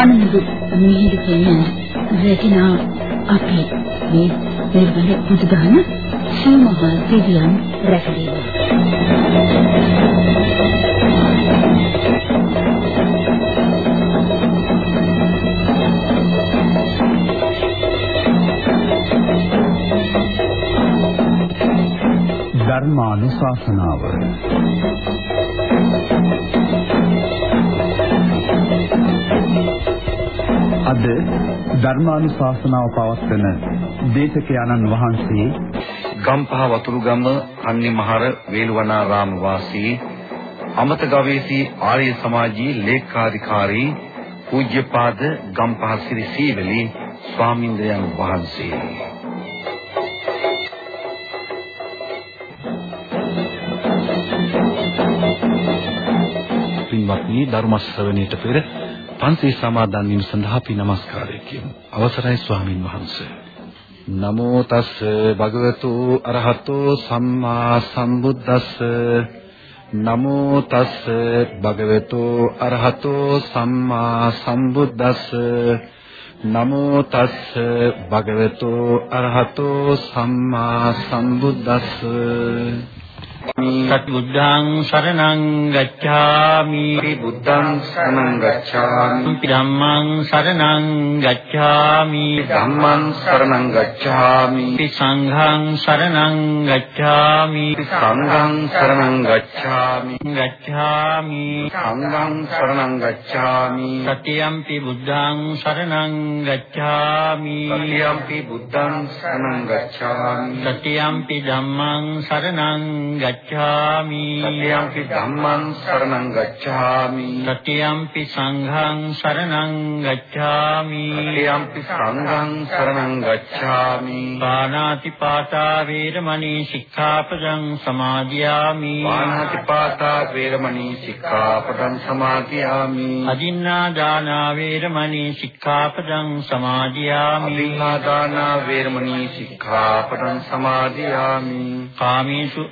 අනන්දු මිහිරි කියන රැකිනා අපි මේ නිර්වල බුදුදහම සීමහා දෙවියන් රැකගෙන ධර්මානුශාසනාව අද ධර්මානුශාසනාව පවත්වන දේශකයන්න් වහන්සේ ගම්පහ වතුරුගම කන්නිමහර වේළුවනාරාම වාසී අමත ගවේෂී ආර්ය සමාජී ලේකාධිකාරී පූජ්‍යපාද ගම්පහ සිරි සීවලි ස්වාමින්ද්‍රයන් වහන්සේ. පින්වත්නි ධර්ම ශ්‍රවණයට පෙර පන්සල් සමාදන් වීම සඳහා අපි নমස්කාරය කියමු. අවසරයි ස්වාමින් වහන්සේ. නමෝ තස් භගවතු අරහතෝ සම්මා සම්බුද්දස්ස නමෝ තස් භගවතු අරහතෝ සම්මා සම්බුද්දස්ස නමෝ තස් භගවතු අරහතෝ සම්මා සම්බුද්දස්ස සති බුද්ධං සරණං ගච්ඡාමි. බුද්ධං සරණං ගච්ඡාමි. ධම්මං සරණං ගච්ඡාමි. ධම්මං සරණං ගච්ඡාමි. සංඝං සරණං ගච්ඡාමි. සංඝං සරණං ගච්ඡාමි. ගච්ඡාමි. සංඝං සරණං ගච්ඡාමි. සතියම්පි බුද්ධං සරණං ගච්ඡාමි. සතියම්පි බුද්ධං සරණං ගච්ඡාමි. සතියම්පි ධම්මං සරණං ගච්ඡාමි සතියම්පි ධම්මං සරණං ගච්ඡාමි. සතියම්පි සංඝං සරණං ගච්ඡාමි. සතියම්පි සංඝං සරණං ගච්ඡාමි. පාණාති පාතා වේරමණී සික්ඛාපදං සමාදියාමි. පාණාති පාතා වේරමණී සික්ඛාපදං සමාදියාමි. අදින්නා දාන වේරමණී සික්ඛාපදං සමාදියාමි. අදින්නා දාන වේරමණී සික්ඛාපදං සමාදියාමි. කාමේසු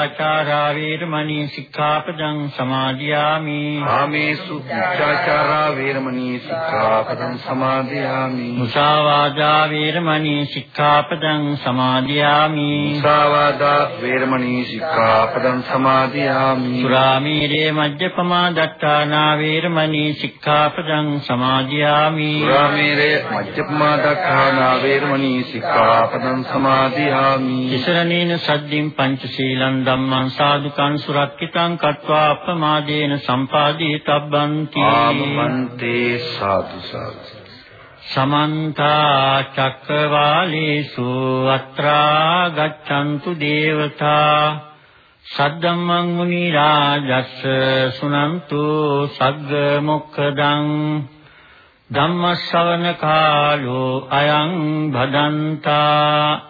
මිච්ඡාචාරා වේරමණී සික්ඛාපදං සමාදියාමි. කාමේසු මිච්ඡාචාරා වේරමණී සික්ඛාපදං සමාදියාමි. මුසාවාදා වේරමණී සික්ඛාපදං සමාදියාමි. මුසාවාදා වේරමණී සික්ඛාපදං සමාදියාමි. සුරාමීරේ මජ්ජපමා දත්තානා වේරමණී සික්ඛාපදං සමාදියාමි. සුරාමීරේ මජ්ජපමා දත්තානා වේරමණී සික්ඛාපදං සමාදියාමි. ඉසරණේන සද්දින් පංචශීලං ධම්මං සාදුකං සුරක්ෂිතං කତ୍වා අප්‍රමාදේන සම්පාදී තබ්බන්ති ආමන්තේ සාදු සාදු। සමන්ත චක්කවාලේසු අත්‍රා ගච්ඡන්තු දේවතා। සද්දම්මං මුනි රාජස්ස සුනන්තු සග්ග මොක්ඛදං। ධම්ම ශ්‍රවණ කාලෝ අයං භදන්තා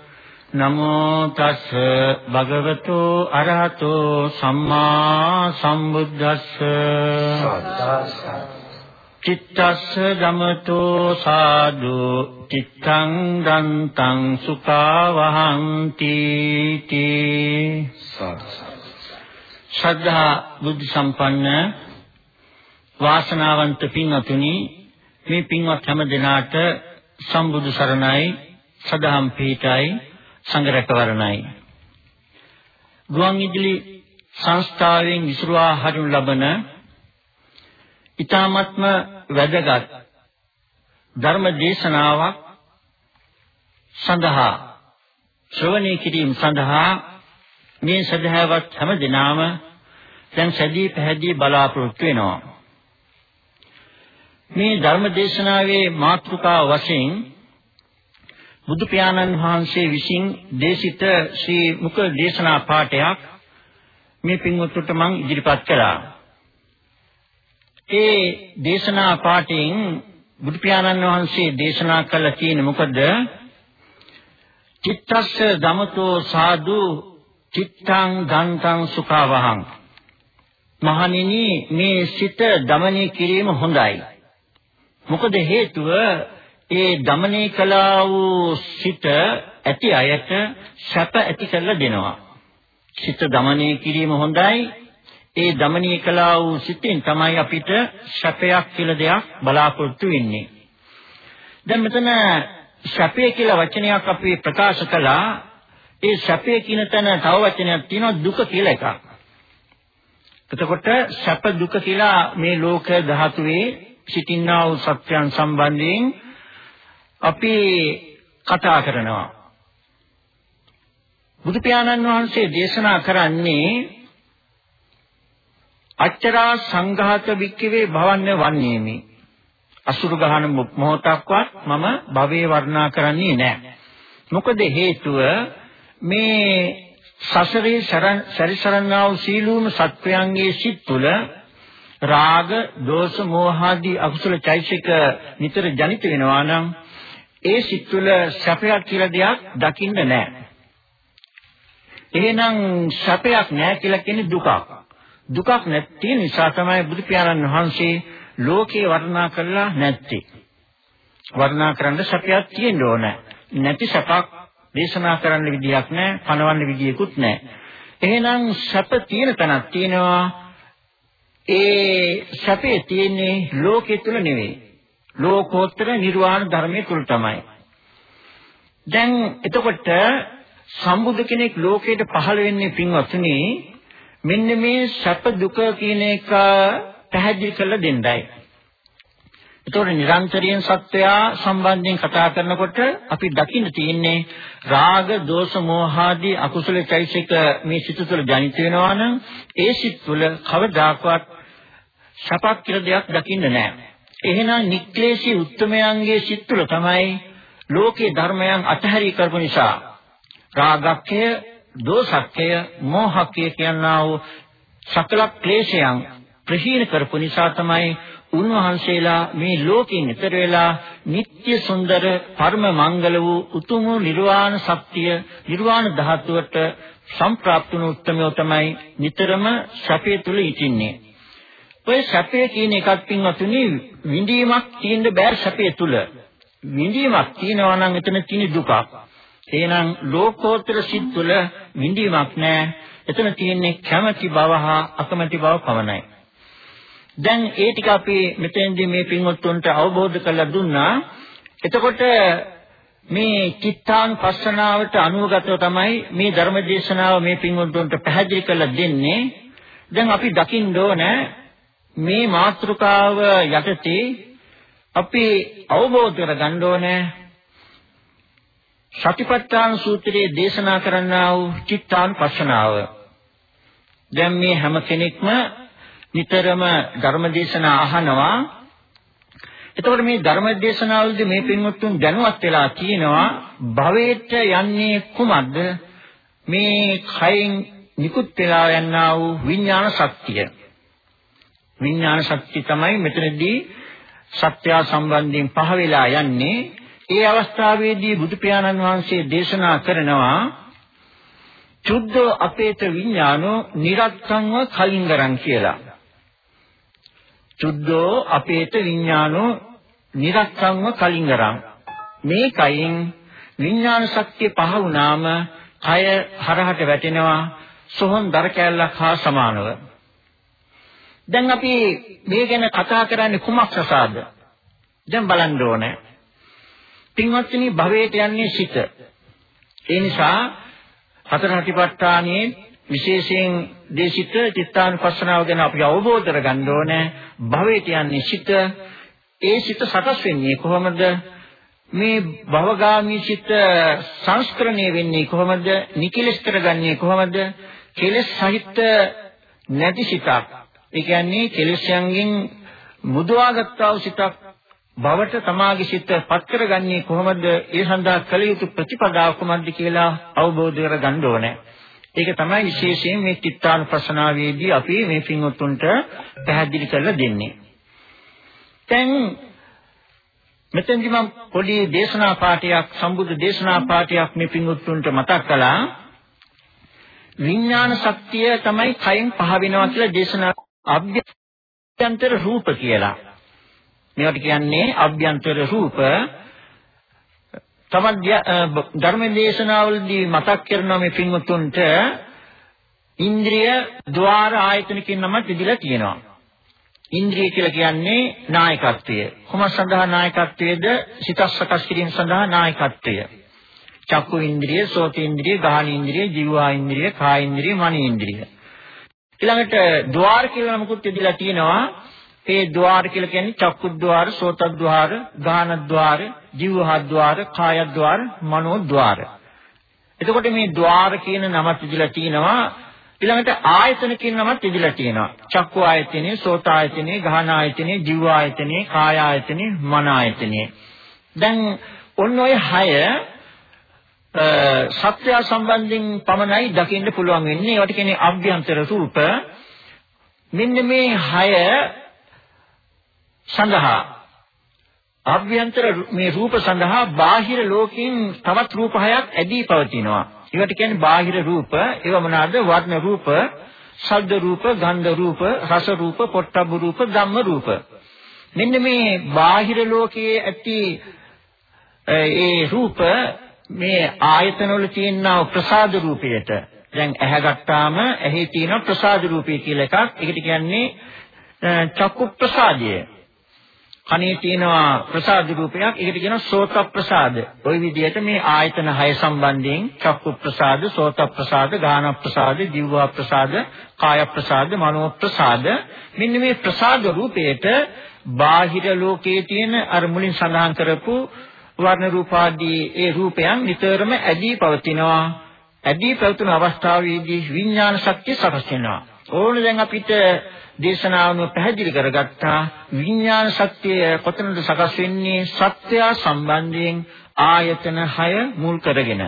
නමෝ තස් භගවතු අරහතෝ සම්මා සම්බුද්දස්ස චිත්තස්ස ගමතෝ සාදු චිත්තං දන්තං සුඛවහන්ති තී ශ්‍රද්ධා බුද්ධ සම්පන්න වාසනාවන්ත පින්වතුනි මේ පින්වත් හැම දිනාට සම්බුදු සරණයි සදහම් පිහිටයි සංඝරැකවරණයි ගුවන් විදුලි සංස්ථාවෙන් විසුරුවා හරිනු ලබන ඊ타මත්ම වැදගත් ධර්ම දේශනාවක් සඳහා ශ්‍රවණය කිරීම සඳහා මේ සදහවත් හැම දිනම දැන් සැදී පැහැදී බලාපොරොත්තු වෙනවා. මේ ධර්ම දේශනාවේ මාතෘකාව වශයෙන් බුදු පියාණන් වහන්සේ විසින් දේශිත ශ්‍රී මුක දේශනා පාඨයක් මේ පින්වත්තුට මම ඉදිරිපත් කළා. ඒ දේශනා පාඨයෙන් බුදු පියාණන් වහන්සේ දේශනා කළ තියෙන මොකද? චිත්තස්ස ධමතෝ සාදු චිත්තං ධන්තං සුඛවහං මහණෙනි මේ සිත দমনය කිරීම හොඳයි. මොකද හේතුව ඒ দমনය කළා වූ සිත ඇති අයට සැප ඇති කරලා දෙනවා. සිත দমনය කිරීම හොඳයි. ඒ দমনය කළා වූ සිතෙන් තමයි අපිට සැපයක් කියලා දෙයක් බලාපොරොත්තු වෙන්නේ. දැන් මෙතන සැපය කියලා වචනයක් අපි ප්‍රකාශ කළා. ඒ සැපය කියන තැන තව වචනයක් තියෙනවා දුක කියලා එකක්. එතකොට සැප දුක කියලා මේ ලෝක ධාතුවේ සිටින්නා වූ සත්‍යයන් සම්බන්ධයෙන් අපි කතා කරනවා. බුදු පියාණන් වහන්සේ දේශනා කරන්නේ අච්චරා සංඝාත වික්කවේ භවන්නේ වන්නේමි අසුරු ගහන මොහොතක්වත් මම භවයේ වර්ණනා කරන්නේ නැහැ. මොකද හේතුව මේ සසරේ සැරිසරන්නා වූ සීලූම සත්වයන්ගේ සිත් තුළ රාග, දෝෂ, මෝහ ආදී අකුසල චෛතසික නිතර ජනිත වෙනවා නම් ඒ සිත් තුළ සැපයක් කියලා දෙයක් දකින්න නැහැ. එහෙනම් සැපයක් නැහැ කියලා කියන්නේ දුකක්. දුකක් නැති නිසා තමයි බුදු පියාණන් වහන්සේ ලෝකේ වර්ණනා කළා නැත්තේ. වර්ණනා කරන්න සැපයක් තියෙන්න ඕන. නැති සැපක් දේශනා කරන්න විදියක් නැහැ, පණවන්න විදියකුත් නැහැ. එහෙනම් සැප තියෙන තැනක් තියෙනවා. ඒ සැපේ තියෙන්නේ ලෝකයේ තුල නෙවෙයි. ලෝකෝත්තර නිර්වාණ ධර්මයේ තුල තමයි. දැන් එතකොට සම්බුදු කෙනෙක් ලෝකයට පහළ වෙන්නේ පින්වත්නි මෙන්න මේ සැප දුක කියන එක පැහැදිලි කරලා දෙන්නයි. ඒතකොට නිරන්තරයෙන් සත්වයා සම්බන්ධයෙන් කතා කරනකොට අපි දකින්න තියෙන්නේ රාග, දෝෂ, මෝහ ආදී අකුසල චෛතසික මේ සිත තුළ ජනිත වෙනවා නම් ඒ සිත් තුළ කවදාකවත් සපක් කියලා දෙයක් දකින්න නැහැ. එහෙනම් නික්ලේශී උත්තමයන්ගේ සිත් තුළ තමයි ලෝකේ ධර්මයන් අතහැරී කරපු නිසා රාගක්කය, දෝෂක්කය, මෝහක්කය කියනා වූ සකල ක්ලේශයන් ප්‍රහීන කරපු නිසා තමයි උන්වහන්සේලා මේ ලෝකයෙන් ඈතර වෙලා නিত্য සුන්දර පරම මංගල වූ උතුම් නිර්වාණ ශක්තිය නිර්වාණ ධාතුවට සම්ප්‍රාප්ත වුණු උත්මයෝ තමයි නිතරම සැපේ තුල ඉතින්නේ. ඔය සැපේ කියන එකක් පින්වතුනි විඳීමක් තියෙන්න බෑ සැපේ තුල. විඳීමක් තියෙනවා නම් එතන තියෙන දුකක්. එහෙනම් ලෝකෝත්තර සිත් තුල විඳීමක් නෑ. එතන තියෙන්නේ කැමැති බව හා අකමැති බව පමණයි. දැන් ඒ ටික අපි මෙතෙන්දී මේ පින්වත්තුන්ට අවබෝධ කරලා දුන්නා. එතකොට මේ චිත්තාන් පස්සනාවට අනුගතව තමයි මේ ධර්ම දේශනාව මේ පින්වත්තුන්ට පැහැදිලි කරලා දෙන්නේ. දැන් අපි දකින්න ඕන මේ මාතෘකාව යටතේ අපි අවබෝධ කරගන්න ඕනේ සතිපට්ඨාන සූත්‍රයේ දේශනා කරන්නා වූ චිත්තාන් පස්සනාව. දැන් මේ හැම කෙනෙක්ම නිතරම ධර්මදේශනා අහනවා. එතකොට මේ ධර්මදේශනාවලදී මේ පින්වත්තුන් දැනුවත් වෙලා කියනවා භවයට යන්නේ කුමක්ද? මේ කයින් නිකුත් වෙලා යනා වූ විඥාන ශක්තිය. විඥාන ශක්තිය තමයි මෙතනදී සත්‍ය සම්බන්ධයෙන් පහ වෙලා යන්නේ. ඒ අවස්ථාවේදී බුදු පියාණන් වහන්සේ දේශනා කරනවා චුද්ධ අපේත විඥානෝ නිරත්තංව කලින්ගරන් කියලා. චුද්ධෝ අපේත විඥානෝ නිරත්තංව කලින්ගරං මේකයින් විඥාන ශක්තිය පහ වුණාම කය හරහට වැටෙනවා සොහොන් දර කැල්ලක් හා සමානව දැන් අපි මේ ගැන කතා කරන්නේ කුමක් සසාද? දැන් බලන්න ඕනේ. පින්වත්නි භවයට යන්නේ සිත. ඒ නිසා හතර හටිපට්ඨානයේ විශේෂයෙන් දේශිත චිත්තානුපස්සනාව ගැන අපි අවබෝධ කරගන්න ඕනේ. භවයට යන්නේ සිත. ඒ සිත සකස් වෙන්නේ කොහොමද? මේ භවගාමී සිත සංස්කරණය වෙන්නේ කොහොමද? නිකලස් කරගන්නේ කොහොමද? කෙලස් සහිත නැති සිතක්. ඒ කියන්නේ කෙලස්යන්ගෙන් මුදවාගත්තා වූ සිතක් බවට තමාගේ සිත පත් කරගන්නේ කොහොමද ඒ සඳහා කළ යුතු ප්‍රතිපදාව කුමක්ද කියලා අවබෝධ කරගන්න ඕනේ ඒක තමයි විශේෂයෙන් මේ චිත්තානුපස්සනාවේදී අපි මේ පින්වත්තුන්ට පැහැදිලි කරලා දෙන්නේ. දැන් මෙතෙන්දි මම පොඩි දේශනා පාඨයක් සම්බුද්ධ දේශනා පාඨයක් මේ පින්වුතුන්ට මතක් කළා. විඥාන ශක්තිය තමයි කයෙන් පහ වෙනවා කියලා දේශනා අභ්‍යන්තර රූප කියලා. මේවට කියන්නේ අභ්‍යන්තර රූප තමත් ධර්ම දේශනාවලදී මතක් කරනවා මේ පින්වතුන්ට ඉන්ද්‍රිය ద్వාර ආයතනකින් නම තිබිලා තියෙනවා. ඉන්ද්‍රිය කියලා කියන්නේ නායකත්වය. කොහොම සඳහා නායකත්වයේද සිත සකස් කිරීම සඳහා නායකත්වය. චක්කු ඉන්ද්‍රිය, සෝත ඉන්ද්‍රිය, ගාහන ඉන්ද්‍රිය, ජීවා ඉන්ද්‍රිය, කාය ඉන්ද්‍රිය, මන ඉන්ද්‍රිය. ඊළඟට ద్వාර කියලා නමකුත් ඉදලා තියෙනවා. ඒ ద్వාර කියලා කියන්නේ චක්කු ద్వාර, සෝත ద్వාර, ගාන ద్వාර, ජීවහ ద్వාර, කාය ద్వාර, මනෝ ద్వාර. එතකොට මේ ద్వාර කියන නමත් ඉදලා තියෙනවා. ඊළඟට ආයතන කියන නමත් ඉදලා තියෙනවා. චක්කු ආයතනේ, සෝත ආයතනේ, ගාන ආයතනේ, ජීව ආයතනේ, කාය ආයතනේ, මන ආයතනේ. දැන් ඔන්න ඔය 6 සත්‍ය සම්බන්ධයෙන් පමණයි දකින්න පුළුවන් වෙන්නේ. ඒවට කියන්නේ අභ්‍යන්තර රූප. මෙන්න මේ හය සඳහා අභ්‍යන්තර මේ රූප සඳහා බාහිර ලෝකෙන් තවත් රූප හයක් ඇදී පවතිනවා. ඒවට කියන්නේ බාහිර රූප. ඒව මොනවාද? වර්ණ රූප, ශබ්ද රූප, ගන්ධ රූප, රස රූප, පොට්ටබ්බ රූප, ධම්ම රූප. මෙන්න මේ බාහිර ලෝකයේ ඇති ඒ රූප මේ ආයතන වල තියෙනා ප්‍රසාද රූපයට දැන් ඇහැ ගත්තාම ඇහි තියෙන ප්‍රසාද රූපය කියලා එකක්. ඒකට කියන්නේ චක්කු ප්‍රසාදය. කනේ තියෙනවා ප්‍රසාද රූපයක් ඒකට කියනවා සෝත ප්‍රසාද. ওই විදිහට මේ ආයතන 6 සම්බන්ධයෙන් චක්කු ප්‍රසාද, සෝත ප්‍රසාද, ගාන ප්‍රසාද, දිව්වා ප්‍රසාද, කාය ප්‍රසාද, මනෝ ප්‍රසාද මෙන්න මේ ප්‍රසාද රූපයට බාහිර ලෝකයේ තියෙන අර මුලින් සඳහන් කරපු වර්ණ රූපාදී ඒ රූපයන් නිතරම ඇදී පවතිනවා. ඇදී පැවතුන අවස්ථාවේදී විඥාන ශක්තිය සකස් වෙනවා. ඕන දැන් අපිට දේශනාවම පැහැදිලි කරගත්තා විඥාන ශක්තිය කොතනද සකස් වෙන්නේ සත්‍ය සම්බන්ධයෙන් ආයතන 6 මුල් කරගෙන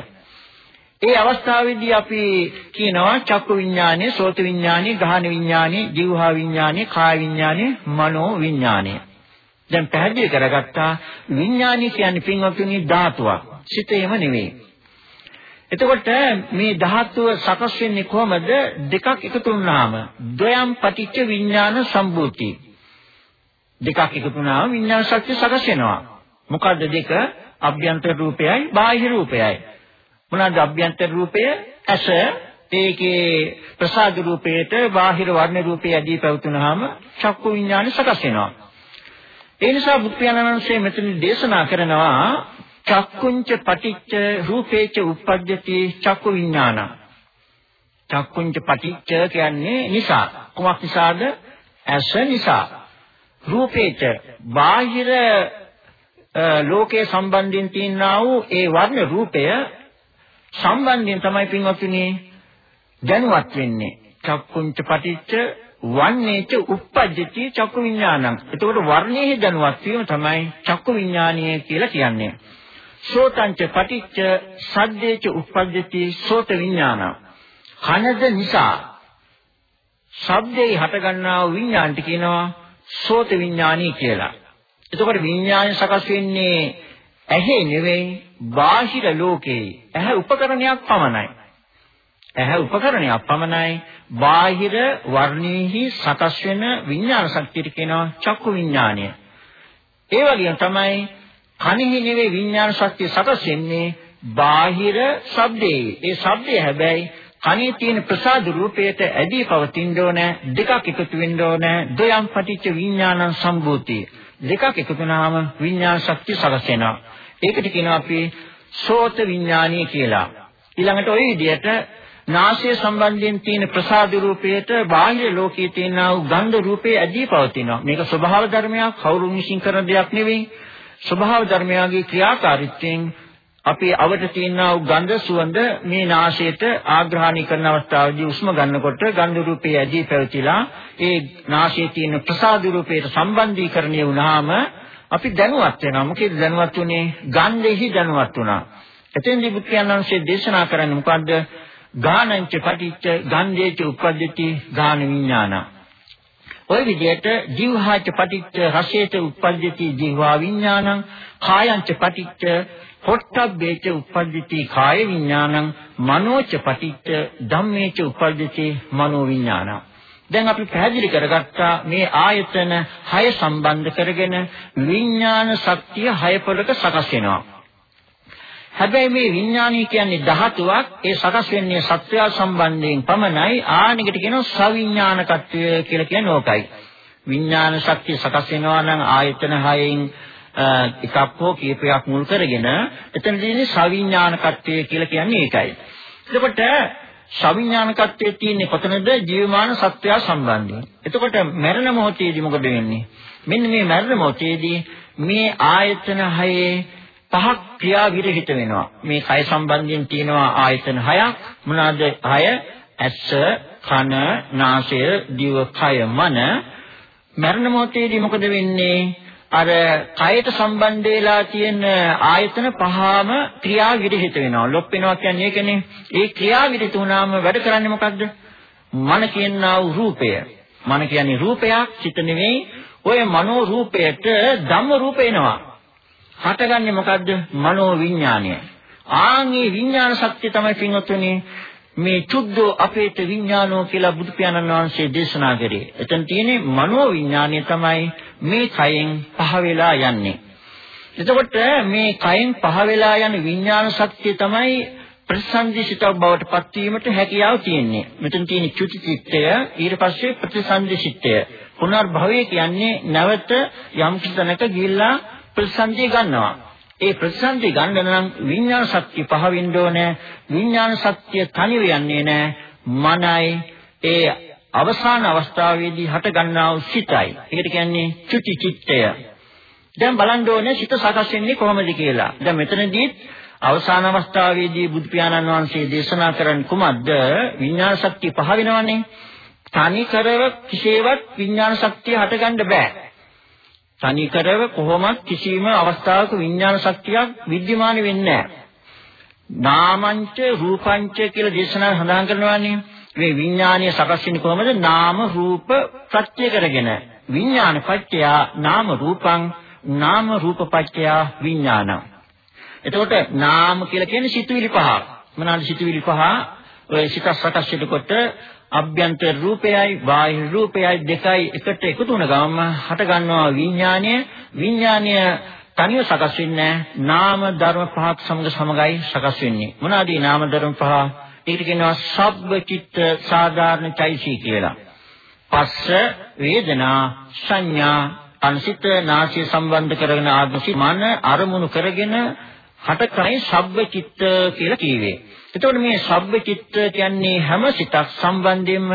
ඒ අවස්ථාවේදී අපි කියනවා චක්කු විඥානේ සෝත විඥානේ ගාහන විඥානේ જીවහා විඥානේ කාය විඥානේ මනෝ විඥානේ දැන් පැහැදිලි කරගත්තා විඥානි කියන්නේ පින්වත්නි ධාතුවක් සිතේම නෙවෙයි එතකොට මේ ධාතුව සකස් වෙන්නේ කොහමද? දෙකක් එකතු වුණාම ද්වයම් පටිච්ච විඥාන සම්භූති. දෙකක් එකතු වුණාම විඥාන ශක්තිය සකස් වෙනවා. මොකද්ද දෙක? අභ්‍යන්තර රූපයයි බාහිර රූපයයි. මොනවාද අභ්‍යන්තර රූපය? ඇස ඒකේ ප්‍රසාද රූපයට බාහිර වර්ණ රූපය ඇදී පැවතුනහම චක්කු විඥාන සකස් වෙනවා. ඒ නිසා බුද්ධ ඥානංශයේ මෙතන දේශනා කරනවා චක්කුංච පටිච්ච රූපේච උප්පජ්ජති චක්කු විඥාන. චක්කුංච පටිච්ච කියන්නේ නිසා. කුමක් නිසාද? ඇස නිසා. රූපේච බාහිර ලෝකයේ සම්බන්ධයෙන් තියෙනා වූ ඒ වර්ණ රූපය සම්බන්ධයෙන් තමයි පින්වත්නි දැනුවත් වෙන්නේ. චක්කුංච පටිච්ච වන්නේච උප්පජ්ජති චක්කු විඥානං. එතකොට වර්ණයේ දැනුවත් වීම තමයි චක්කු විඥානීය කියලා කියන්නේ. සෝතංච පටිච්ච සද්දේච උප්පජ්ජති සෝත විඥාන. කනද නිසා ශබ්දේ හටගන්නා වූ විඥාන්ට කියනවා සෝත විඥානී කියලා. එතකොට විඥානය සකස් වෙන්නේ ඇහි නෙවෙයි බාහිර ලෝකේ. ඇහැ උපකරණයක් පමණයි. ඇහැ උපකරණයක් පමණයි. බාහිර වර්ණීහි සකස් වෙන විඥාන ශක්තියට කියනවා චක්කු විඥානය. ඒ වගේම තමයි කනෙහි නෙවෙයි විඥාන ශක්තිය සකස් වෙන්නේ බාහිර ශබ්දේ. ඒ ශබ්දය හැබැයි කනේ තියෙන ප්‍රසාද රූපයට ඇදී පවතින්න ඕන දෙකක් එකතු වෙන්න ඕන දයම් පටිච්ච විඥානං සම්භූති. දෙකක් එකතු වුණාම විඥාන ශක්තිය සකස් වෙනවා. ඒකට කියනවා අපි සෝත විඥානීය කියලා. ඊළඟට ওই විදිහට නාසය සම්බන්ධයෙන් තියෙන ප්‍රසාද රූපයට බාහිර ලෝකයේ තියෙන ගන්ධ රූපේ ඇදී පවතිනවා. මේක ස්වභාව ධර්මයක් කවුරුන් විශ්ින් කරන දෙයක් නෙවෙයි. ස්වභාව ධර්මයාගේ ක්‍රියාකාරීත්වයෙන් අපි අවට තියෙනා වූ ගන්ධ සුවඳ මේ නාසයට ආග්‍රහණය කරන අවස්ථාවේදී උස්ම ගන්නකොට ගන්ධ රූපයේ ඇදී පැවතිලා ඒ නාසයේ තියෙන ප්‍රසාද රූපයට සම්බන්ධීකරණය වුණාම අපි දැනුවත් වෙනවා. මොකද දැනුවත් උනේ ගන්ධෙහි දැනුවත් වුණා. එතෙන්දී බුද්ධයන්වන්සේ දේශනා කරන්නේ මොකද්ද? ගානංච පටිච්ච ගන්ධේච උප්පද්දති ගාන විඥාන. ওই විදිහට ජීවහාච පටිච්ච රසේත උප්පද්දති ජීවා විඥානං කායංච පටිච්ච පොට්ටබ්බේච උප්පද්දති කාය විඥානං මනෝච පටිච්ච ධම්මේච උප්පද්දති මනෝ විඥානං දැන් අපි පැහැදිලි කරගත්තා මේ ආයතන 6 සම්බන්ධ කරගෙන විඥාන ශක්තිය 6 පොලක සකස් වෙනවා හැබැයි මේ විඥානීය කියන්නේ ධාතුවක් ඒ සකස් වෙන්නේ සත්‍යය සම්බන්ධයෙන් පමණයි ආනිකට කියනවා සවිඥානකත්වය කියලා කියන්නේ ඕකයි. විඥාන ශක්තිය සකස් වෙනවා නම් ආයතන හයෙන් එකක් හෝ කීපයක් මුල් කරගෙන එතන තියෙන්නේ සවිඥානකත්වය කියලා කියන්නේ ඒකයි. එතකොට සවිඥානකත්වයේ තියෙන්නේ කොතනද ජීවමාන සත්‍යය සම්බන්ධයෙන්. එතකොට මරණ මොහොතේදී මොකද වෙන්නේ? මෙන්න මේ මරණ මොහොතේදී මේ ආයතන හයේ පහක් ක්‍රියා විරහිත වෙනවා. මේ කය සම්බන්ධයෙන් තියෙනවා ආයතන හයක්. මොනවාද හය? ඇස, කන, නාසය, දිව, කය, මන. මරණ මොහොතේදී මොකද වෙන්නේ? අර කයට සම්බන්ධ වෙලා තියෙන ආයතන පහම ක්‍රියා විරහිත වෙනවා. ලොප් වෙනවා කියන්නේ ඒකනේ. ඒ ක්‍රියා විරහිත වුණාම වැඩ කරන්නේ මොකද්ද? මන කියනා වූ රූපය. මන කියන්නේ රූපයක්, චිත නෙවෙයි. ඔය මනෝ රූපයට ධම්ම රූප එනවා. හටගන්නේ මොකද්ද? මනෝ විඥානය. ආන්ගේ විඥාන ශක්තිය තමයි පින්වත්නි මේ චුද්ධෝ අපේත විඥානෝ කියලා බුදු පියාණන් වහන්සේ දේශනා කරේ. එතන තියෙන්නේ මනෝ විඥානය තමයි මේ කයෙන් පහ වෙලා යන්නේ. එතකොට මේ කයෙන් පහ වෙලා යන විඥාන ශක්තිය තමයි ප්‍රතිසන්දිසිතව බවට පත්වීමට හැකියාව තියෙන්නේ. මෙතන තියෙන චුති චිත්තය ඊට පස්සේ ප්‍රතිසන්දිසිතය. පුනර්භවය කියන්නේ නැවත යම් කිසි තැනක ගිහිල්ලා ප්‍රතිසන්දිය ගන්නවා. ඒ ප්‍රතිසන්දිය ගන්න නම් විඥාන ශක්තිය පහ වෙන්න ඕනේ. විඥාන ශක්තිය තනිව යන්නේ නැහැ. මනයි ඒ අවසාන අවස්ථාවේදී හට ගන්නා වූ සිතයි. ඒකට කියන්නේ චුති චිත්තය. දැන් බලන්න ඕනේ සිත සකස් වෙන්නේ කොහොමද කියලා. දැන් මෙතනදී අවසාන අවස්ථාවේදී බුදු පියාණන් වහන්සේ දේශනා කරන කුමක්ද? විඥාන ශක්තිය පහ වෙනවනේ. තනි කරව කිසිවක් විඥාන ශක්තිය හටගන්න බෑ. තනිකරව කොහොමත් කිසිම අවස්ථාවක විඥාන ශක්තියක් විද්‍යමාන වෙන්නේ නැහැ. නාමංච රූපංච කියලා දේශනා සඳහන් කරනවානේ. මේ විඥානීය සකස් වෙන්නේ කොහොමද? නාම රූප ප්‍රත්‍ය කරගෙන. විඥාන පත්‍ය නාම රූපං නාම රූප පත්‍ය විඥාන. එතකොට නාම කියලා කියන්නේ සිතුවිලි පහ. මොනවාද සිතුවිලි පහ? ඔය සිත සකස් වෙනකොට අභ්‍යන්තර රූපයයි බාහිර රූපයයි දෙකයි එකට එකතු වුණ ගමන් හට ගන්නවා විඥානය විඥානය තනිව සකස් වෙන්නේ නාම ධර්ම පහක් සමග සමගයි සකස් වෙන්නේ. මොනවාද මේ නාම ධර්ම පහ? ඒකට කියනවා සබ්බ චිත්ත සාධාරණ චෛතසික කියලා. පස්ස වේදනා සංඥා අන්සිත නාසය සම්බන්ධ කරගෙන ආත්මසි මන අරමුණු කරගෙන හටකයි සබ්බ චිත්ත කියලා කියවේ එතකොට මේ සබ්බ චිත්ත කියන්නේ හැම සිතක් සම්බන්ධයෙන්ම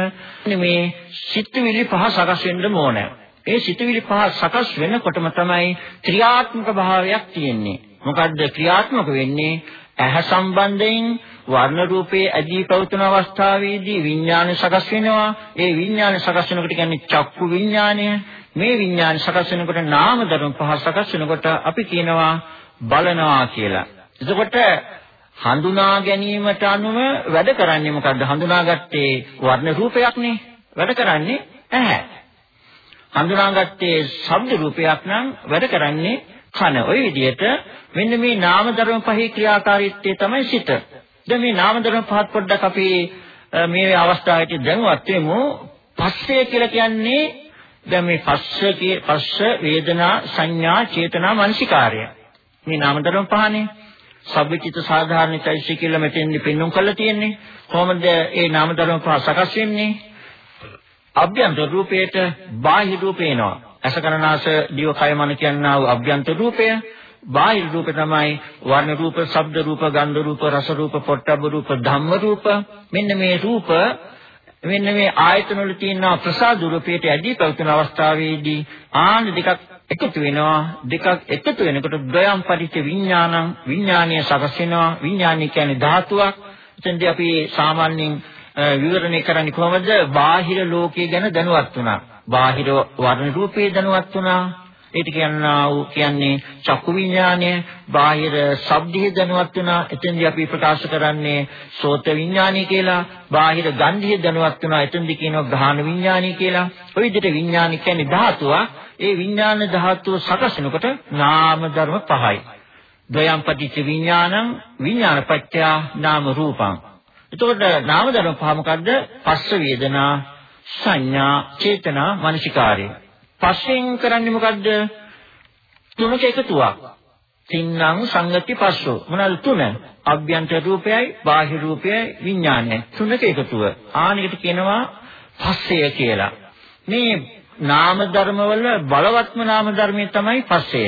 මේ සිත්විලි පහ සකස් වෙන්න ඕන. ඒ සිත්විලි පහ සකස් වෙනකොටම තමයි ක්‍රියාත්මක භාවයක් තියෙන්නේ. මොකද්ද ක්‍රියාත්මක වෙන්නේ? ඇහැ සම්බන්ධයෙන් වර්ණ රූපයේ ඇදී පවතුන අවස්ථාවේදී විඥාන සකස් වෙනවා. ඒ විඥාන සකස් වෙනකොට කියන්නේ චක්කු විඥානය. මේ විඥාන සකස් වෙනකොට නාම ධර්ම පහ සකස් වෙනකොට අපි කියනවා බලනවා කියලා. එතකොට හඳුනා ගැනීමට අනුව වැඩ කරන්නේ මොකද්ද? හඳුනාගත්තේ වර්ණ රූපයක්නේ. වැඩ කරන්නේ ඇහැ. හඳුනාගත්තේ ශබ්ද රූපයක් නම් වැඩ කරන්නේ කන. ওই විදිහට මෙන්න මේ නාම ධර්ම පහේ ක්‍රියාකාරීත්වය තමයි සිත. දැන් මේ නාම ධර්ම පහත් පොඩ්ඩක් අපි මේ අවස්ථාවේදී දැනුවත් වෙමු. පස්සේ කියලා කියන්නේ දැන් මේ පස්ස පස්ස වේදනා සංඥා චේතනා මනසිකාර්ය. මේ නාම ධර්ම පහනේ. සබ්බචිත සාධාරණ චෛත්‍ය කියලා මෙතෙන්දි පෙන්වුම් කරලා තියෙන්නේ. කොහොමද ඒ නාම ධර්ම පහ සකස් වෙන්නේ? අභ්‍යන්තර රූපේට බාහිර රූපේ එනවා. අසකරනාස දිව කය මන කියනා වූ අභ්‍යන්තර රූපය බාහිර රූප තමයි වර්ණ රූප, ශබ්ද රූප, ගන්ධ රූප, රස රූප, පොට්ටබ්බ රූප, ධම්ම රූප. මෙන්න මේ රූප මෙන්න මේ ආයතන වල තියෙන ප්‍රසාද රූපයට ඇදී පැවතුන අවස්ථාවේදී ආන දෙකක් එකතු වෙනවා දෙකක් එකතු වෙනකොට ද්වයම් පරිච්ඡ විඥානං විඥානීය සකස් වෙනවා විඥානීය කියන්නේ ධාතුවක් එතෙන්දී අපි සාමාන්‍යයෙන් විවරණය කරන්නේ කොහොමද බාහිර ලෝකයේ ගැන දැනුවත් වුණා බාහිර වර්ණ රූපේ දැනුවත් වුණා ඒට කියනවා වූ කියන්නේ චක්කු විඥානය, බාහිර ශබ්දයේ දැනුවත් වුණා. එතෙන්දී අපි ප්‍රකාශ කරන්නේ සෝත විඥානය කියලා. බාහිර ගන්ධයේ දැනුවත් වුණා. එතෙන්දී කියනවා ගාහන විඥානය කියලා. ඔය විදිහට විඥානි කියන්නේ ධාතුවක්. ඒ විඥාන ධාතුව සකස් වෙනකොට නාම ධර්ම පහයි. ද්වයම් පටිච්ච විඥානං විඥානපත්‍ය නාම රූපං. එතකොට නාම ධර්ම පහ මොකද්ද? පස්ස වේදනා සංඥා චේතනා මනසිකාරය. පස්යෙන් කරන්නේ මොකද්ද? තුනක එකතුවක්. තින්නම් සංගති පස්සෝ. මොනවාද තුන? අභ්‍යන්තර රූපයයි, බාහිර රූපයයි, විඥානයයි. තුනක එකතුව. ආනෙකට කියනවා පස්සය කියලා. මේ නාම ධර්මවල බලවත්ම නාම ධර්මයේ තමයි පස්සය.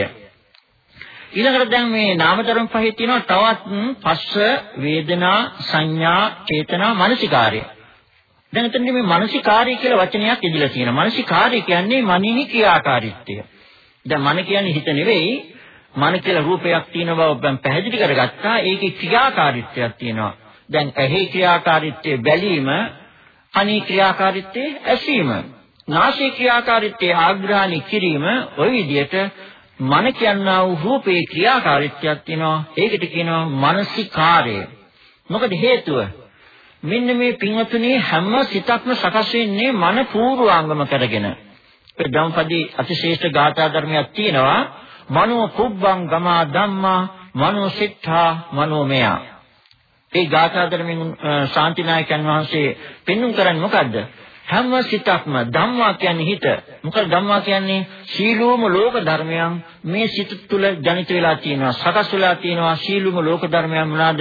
ඊළඟට දැන් මේ නාම ධර්ම පහේ තියෙනවා තවත් පස්ස වේදනා සංඥා චේතනා මනසිකාරය. දැන් එතනදී මේ මානසිකාරය කියලා වචනයක් ඉදිලා තියෙනවා. මානසිකාරය කියන්නේ මනිනි ක්‍රියාකාරීත්වය. දැන් මන කියන්නේ හිත නෙවෙයි. මන කියලා රූපයක් තියෙන බව මම පැහැදිලි කරගත්තා. ඒකේ ක්‍රියාකාරීත්වයක් තියෙනවා. දැන් ඇහි ක්‍රියාකාරීත්වය බැලීම, කනේ ක්‍රියාකාරීත්වය ඇසීම, නාසයේ ක්‍රියාකාරීත්වය ආග්‍රහණය කිරීම ওই විදිහට මන කියනා වූ රූපේ ක්‍රියාකාරීත්වයක් තියෙනවා. ඒකට කියනවා මානසිකාරය. මොකද හේතුව? මෙන්න මේ පින්වතුනි හැම සිතක්ම සකස් වෙන්නේ මන පූර්වාංගම කරගෙන. ඒ ධම්පදී අතිශේෂ්ඨ ගාථා ධර්මයක් තියෙනවා. මනෝ කුබ්බං ගමා ධම්මා මනෝ සිට්ඨා මනෝමය. ඒ ගාථා ධර්මෙන් ශාන්තිනායකයන් වහන්සේ පෙන්වුම් කරන්නේ මොකද්ද? හැම සිතක්ම ධම්මා කියන්නේ හිත. මොකද ධම්මා කියන්නේ සීලෝම ලෝක ධර්මයන් මේ සිත තුළ ජනිත වෙලා තියෙනවා. සකස් වෙලා තියෙනවා සීලෝම ලෝක ධර්මයන් මොනවාද?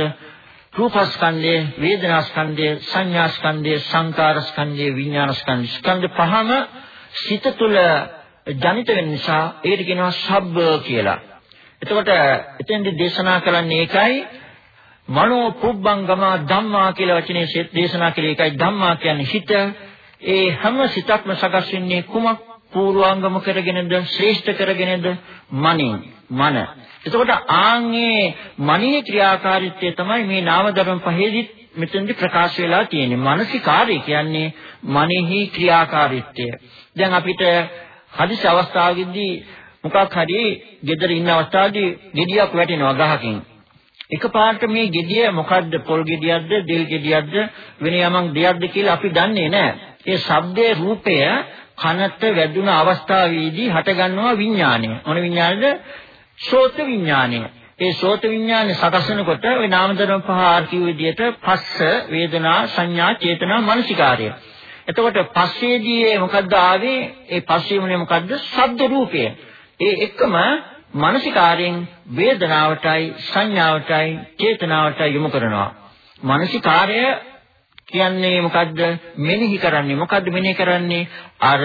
රූපස්කන්ධය, වේදනාස්කන්ධය, සංඥාස්කන්ධය, සංකාරස්කන්ධය, විඥානස්කන්ධය. ස්කන්ධ පහම සිත තුළ ජනිත වෙන නිසා ඒකට කියනවා සබ්බ කියලා. එතකොට එතෙන්දී දේශනා කරන්නේ ඒකයි මනෝ පුබ්බංගම ධම්මා කියලා වචනේ දේශනා කළේ ඒකයි ධම්මා කියන්නේ හිත. ඒ හැම සිතක්ම සකස් වෙන්නේ කුමක් පූර්වාංගම කරගෙනද ශ්‍රේෂ්ඨ කරගෙනද මනින් මන එතකොට ආන්ගේ මනී ක්‍රියාකාරීත්වය තමයි මේ නාම ධර්ම පහේදී මෙතෙන්දි ප්‍රකාශ වෙලා තියෙන්නේ. මානසිකාරය කියන්නේ මනෙහි ක්‍රියාකාරීත්වය. දැන් අපිට හදිසි අවස්ථාවකදී මොකක් හරි gedara ඉන්න අවස්ථාවේදී gediyak වැටෙනවා ගහකින්. එකපාරට මේ gediya මොකද්ද පොල් gediyක්ද දෙල් gediyක්ද වෙන යමක් දෙයක්ද කියලා අපි දන්නේ නැහැ. ඒ ශබ්දයේ රූපය කනට වැදුන අවස්ථාවේදී හටගන්නවා විඥානය. මොන විඥානද? සෝත විඥානය. ඒ සෝත විඥානේ සකස් වෙනකොට ওই නාම ධර්ම පහ ආර්කිය විදියට පස්ස වේදනා සංඥා චේතනා මනසිකාරය. එතකොට පස්සේදී මොකද්ද ආවේ? ඒ පස්සේමුනේ මොකද්ද? ශබ්ද රූපය. ඒ එකම මනසිකාරයෙන් වේදනාවටයි සංඥාවටයි චේතනාවටයි යොමු කරනවා. මනසිකාරය කියන්නේ මොකද්ද? මෙනෙහි කරන්නේ. මොකද්ද මෙනෙහි කරන්නේ? අර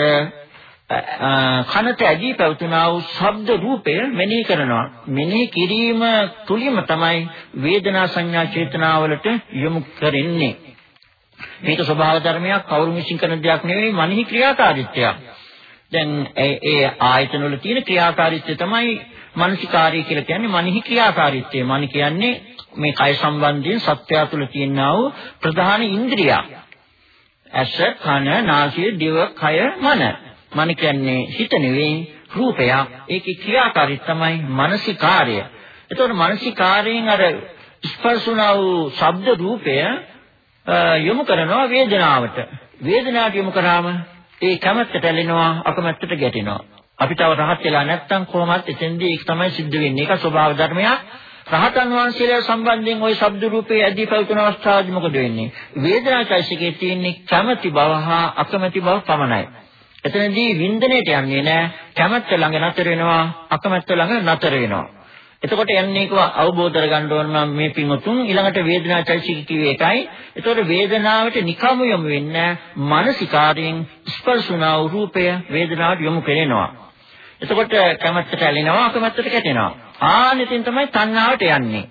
කනට ඇදී පැවතුනා වූ ශබ්ද රූපය මෙනෙහි කරනවා. මෙනෙහි කිරීම තුලින්ම තමයි වේදනා සංඥා චේතනාවලට යොමු කරන්නේ. මේක ස්වභාව ධර්මයක් කවුරු විශ්ින් කරන දෙයක් නෙවෙයි මනෙහි ක්‍රියාකාරීත්වයක්. දැන් ඒ ආයතන වල තියෙන ක්‍රියාකාරීත්වය තමයි මානසිකාරී කියලා කියන්නේ මනෙහි ක්‍රියාකාරීත්වය. මන කියන්නේ මේ කය සම්බන්ධයෙන් සත්‍යය තුළ තියෙනා වූ ප්‍රධාන ඉන්ද්‍රියක්. ඇස, කන, නාසය, දිව, කය, මන. මන කියන්නේ හිත නෙවෙයි රූපයක්. ඒකේ ක්‍රියාකාරී තමයි මානසිකාර්ය. එතකොට මානසිකාරයෙන් අර ස්පර්ශුණා වූ ශබ්ද රූපය යොමු කරනවා වේදනාවට. වේදනාවට යොමු කරාම ඒ කැමැත්තට ඇලෙනවා අකමැත්තට ගැටෙනවා. අපි තව රහත් වෙලා නැත්නම් කොහොමද එතෙන්දී ඒක තමයි සිද්ධ වෙන්නේ. ඒක ස්වභාව ධර්මයක්. රහතන් වහන්සේලා සම්බන්ධයෙන් ওই ශබ්ද රූපේ ඇදී පැවතුන අවස්ථාවේදී මොකද වෙන්නේ? වේදනාචෛසිකේ තියෙන්නේ කැමැති බව හා අකමැති බව පමණයි. එතනදී වින්දනයට යන්නේ නැහැ. කැමැත්ත ළඟ නතර වෙනවා, අකමැත්ත ළඟ නතර වෙනවා. එතකොට යන්නේ කව අවබෝධ කරගන්න ඕන නම් මේ පින්වතුන් ඊළඟට වේදනා චෛසික කිව්වේ එකයි. එතකොට වේදනාවට නිකම් යොමු වෙන්නේ මානසිකාරයෙන් ස්පර්ශුනා රූපය වේදනාවට යොමු කරනවා. එතකොට කැමැත්තට ඇලෙනවා අකමැත්තට කැටෙනවා. ආනෙතින් තමයි තණ්හාවට යන්නේ.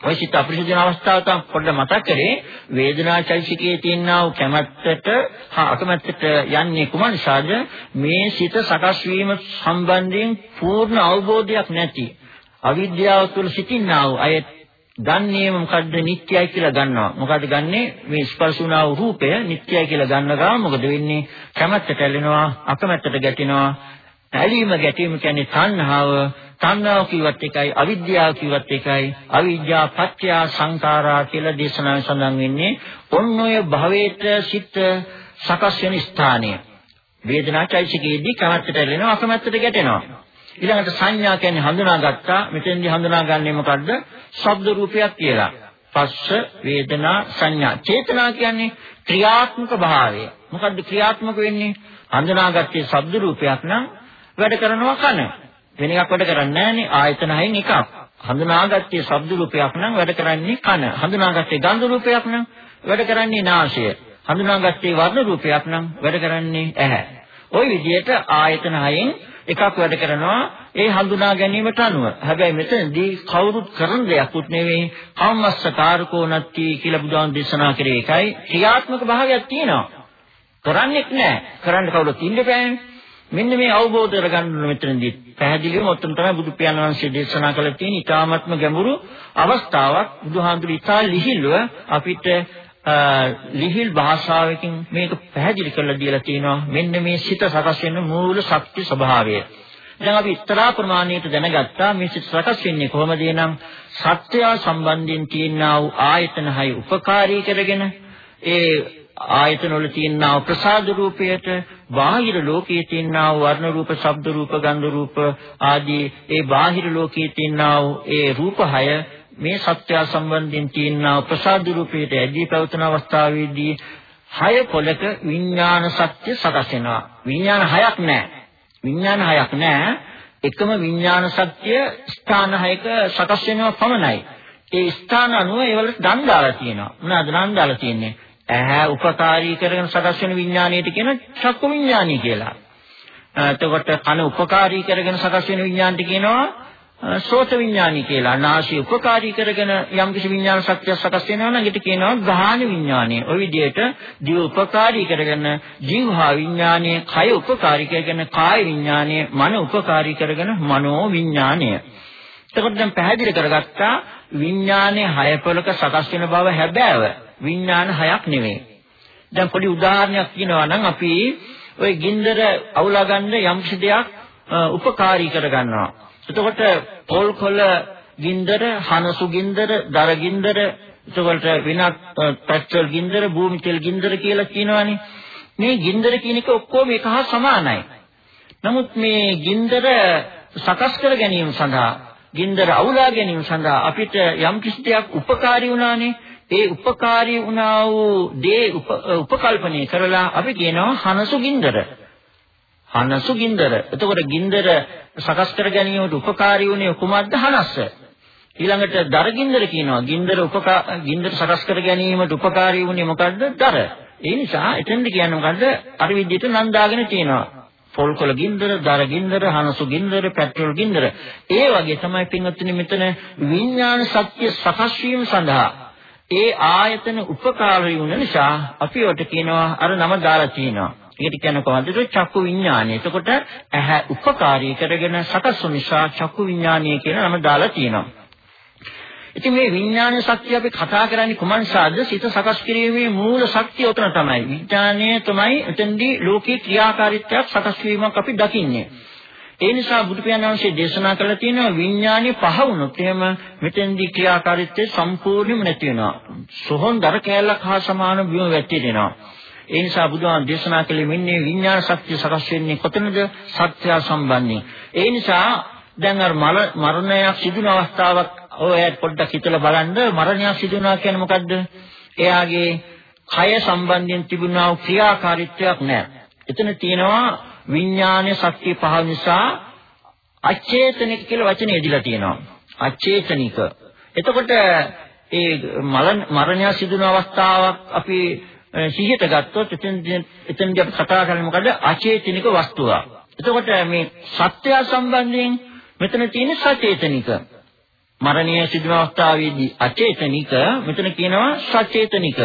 ඔය සිත අපරිසුදුන අවස්ථාව තමයි පොඩ්ඩ මතක් කරේ. වේදනා චෛසිකයේ තියෙනා වූ කැමැත්තට හා අකමැත්තට යන්නේ කුමන නිසාද මේ සිත සකස් වීම සම්බන්ධයෙන් පූර්ණ අවබෝධයක් නැති අවිද්‍යාව තුළ සිටිනා වූ අය ගන්නේම මොකද්ද නිට්ටයයි කියලා ගන්නවා. මොකද්ද ගන්නෙ? මේ ස්පර්ශ වුණා වූ රූපය නිට්ටයයි කියලා ගන්න ගාම මොකද වෙන්නේ? කැමැත්තට ඇලෙනවා අකමැත්තට ගැටෙනවා. ඇලීම ගැටීම කියන්නේ තණ්හාව. තණ්හාව කිව්වත් එකයි අවිද්‍යාව කිව්වත් එකයි. අවිද්‍යා පත්‍ය සංඛාරා කියලා දේශනාවේ සඳහන් වෙන්නේ ඔන්න ඔය භවේත සිත් සකස් වෙන ස්ථානය. වේදනාචෛසිකයේදී කැමැත්තට ඇලෙනවා අකමැත්තට ගැටෙනවා. ඊළඟට සංඥා කියන්නේ හඳුනාගත්තා. මෙතෙන්දී හඳුනාගන්නේ මොකද්ද? ශබ්ද රූපයක් කියලා. පස්ස වේදනා සංඥා. චේතනා කියන්නේ ක්‍රියාත්මක භාවය. මොකද්ද ක්‍රියාත්මක වෙන්නේ? හඳුනාගත්තේ ශබ්ද රූපයක් නම් වැඩ කරනවා කන. වෙන එකක් වැඩ කරන්නේ නැහනේ ආයතන හයෙන් එකක්. හඳුනාගත්තේ ශබ්ද රූපයක් නම් වැඩ කරන්නේ කන. හඳුනාගත්තේ ගන්ධ රූපයක් නම් වැඩ කරන්නේ නාසය. හඳුනාගත්තේ වර්ණ රූපයක් නම් වැඩ කරන්නේ ඇහැ. ওই විදිහට ආයතන හයෙන් එකක් වැඩ කරනවා ඒ හඳුනා ගැනීමට අනුව. හැබැයි මෙතනදී කවුරුත් කරන දෙයක්වත් නෙවෙයි කම්මස්සකාරකෝ නත්ති කියලා බුදුන් දේශනා කරේ එකයි ක්‍රියාත්මක භාවයක් තියෙනවා. කරන්නේක් නැහැ. කරන්න කවුරුත් ඉන්න බෑනේ. මෙන්න මේ අවබෝධ කරගන්න මෙතනදී. පැහැදිලිවම ඔතන තමයි බුදු පියාණන් වහන්සේ දේශනා කළ තියෙන ඊ타ත්ම ගැඹුරු අවස්ථාවක්. බුදුහාඳුරු ඉතා ලිහිල්ව අපිට ලිහිල් භාෂාවකින් මේක පැහැදිලි කරලා දීලා තියෙනවා. මෙන්න මේ සිත සකස් වෙන මූල ශක්ති ස්වභාවය. දැන් අපි ඉස්තරා ප්‍රමාණයට දැනගත්තා මේ සිත සකස් වෙන්නේ කොහොමද එනම් සත්‍ය සම්බන්ධයෙන් තියෙනා වූ ආයතන හය උපකාරී කරගෙන ඒ ආයතන වල තියෙනා ප්‍රසාද රූපයට බාහිර ලෝකයේ තියෙනා වර්ණ රූප, ශබ්ද රූප, ගන්ධ රූප ආදී ඒ බාහිර ලෝකයේ තියෙනා ඒ රූප හය මේ සත්‍ය සම්බන්ධයෙන් තියෙනා ප්‍රසාද රූපයට ඇදී පැවතුන අවස්ථාවේදී හය පොලක විඥාන සත්‍ය සකස් වෙනවා. විඥාන හයක් නැහැ. විඥාන හයක් නැහැ. එකම විඥාන සත්‍ය ස්ථාන හයක සකස් වෙනවා පමණයි. ඒ ස්ථාන අනුව ඒවලට දන් දාලා තියෙනවා. මොනවාද දන් දාලා තියෙන්නේ? ඇහැ උපකාරී කරගෙන සකස් වෙන විඥාණයට කියන චක්කු විඥානී කියලා. එතකොට කන උපකාරී කරගෙන සකස් වෙන විඥාණයට කියනවා සෝත විඥානී කියලා. නාසය උපකාරී කරගෙන යම් කිසි විඥාන ශක්තියක් සකස් වෙනවා නම් ඊට කියනවා ගාහන විඥානය. ওই විදිහට දිව උපකාරී කරගෙන ජීවහා විඥානය, කය උපකාරී කරගෙන කාය විඥානය, මන උපකාරී කරගෙන මනෝ විඥානය. එතකොට දැන් පැහැදිලි කරගත්තා විඥානයේ හය පොලක සකස් වෙන බව හැබෑව. විඥාන හයක් නෙවෙයි. දැන් පොඩි උදාහරණයක් කියනවා නම් අපි ওই ගින්දර අවුලා ගන්න යම් කිසි දෙයක් උපකාරී කරගන්නවා. එතකොට පොල් කොළ ගින්දර, හනසු ගින්දර, දර ගින්දර, එතකොට විනත් පෙට්‍රල් ගින්දර, භූමි තෙල් ගින්දර කියලා කියනවනේ. මේ ගින්දර කියන එක ඔක්කොම එක හා සමානයි. නමුත් මේ ගින්දර සකස් කර ගැනීම සඳහා ගින්දර අවුලා ගැනීම සඳහා අපිට යම් කිසි දෙයක් උපකාරී වුණානේ. ඒ උපකාරී වුණා වූ දේ උපකල්පනය කරලා අපි කියනවා හනසු ගින්දර. හනසු ගින්දර. එතකොට ගින්දර සකස් කර ගැනීමට උපකාරී වුණේ කුමක්ද හනස්ස. ඊළඟට දර ගින්දර කියනවා. ගින්දර උපකා ගින්දර සකස් කර ගැනීමට උපකාරී වුණේ මොකද්ද? දර. ඒ නිසා එතෙන්ද කියන්නේ මොකද්ද? අර විදිහට නම් දාගෙන තියෙනවා. පොල්කොළ ගින්දර, දර ගින්දර, හනසු ගින්දර, පෙට්‍රල් ගින්දර. ඒ වගේ තමයි පින්වත්නි මෙතන විඥාන සත්‍ය සකස් වීම සඳහා ඒ ආයතන උපකාරී වුණ නිසා අපි වට කියනවා අර නම දාලා තියෙනවා. ඒකට කියන්නේ කොහොමද? චක්කු විඥානය. එතකොට ඇහැ උපකාරී කරගෙන සකස් වූ නිසා චක්කු විඥානය කියන නම දාලා තියෙනවා. ඉතින් මේ විඥාන ශක්තිය අපි කතා කරන්නේ කුමන් සාද? සිත සකස් කිරීමේ මූල ශක්තිය උතන තමයි. විඥානය තමයි එතෙන්දී ලෝකේ ක්‍රියාකාරීත්වයක් සකස් වීමක් අපි දකින්නේ. ඒ නිසා බුදු පියාණන් වහන්සේ දේශනා කළා තියෙනවා විඥානේ පහ වුණොත් එහෙම මෙතෙන්දී ක්‍රියාකාරීත්වය සම්පූර්ණයෙන්ම නැති වෙනවා. සොහොන් දර කෑල්ලක් හා සමාන බිම වැටෙනවා. ඒ නිසා බුදුහාම දේශනා කළේ මෙන්නේ විඥාන ශක්තිය සකස් වෙන්නේ කොතනද? සත්‍ය සම්බන්ධයෙන්. ඒ නිසා දැන් අර මරණයක් සිදුන අවස්ථාවක් ඔය පොඩ්ඩක් හිතලා බලන්න මරණයක් සිදුනවා කියන්නේ මොකද්ද? එයාගේ කය සම්බන්ධයෙන් තිබුණා වූ ක්‍රියාකාරීත්වයක් නැහැ. එතන තියෙනවා විඥානීය ශක්තිය පහ නිසා අචේතනික කියලා වචනේ දීලා තියෙනවා. අචේතනික. එතකොට ඒ මරණය සිදුන අවස්ථාවක් අපි සිහියට ගත්තොත් එතෙන් එතෙන්දී අපි කතා කරන්නේ මොකද? අචේතනික වස්තුවක්. එතකොට මේ සත්‍ය සම්බන්ධයෙන් මෙතන තියෙන සචේතනික. මරණීය සිදුන අවස්ථාවේදී අචේතනික මෙතන කියනවා සචේතනික.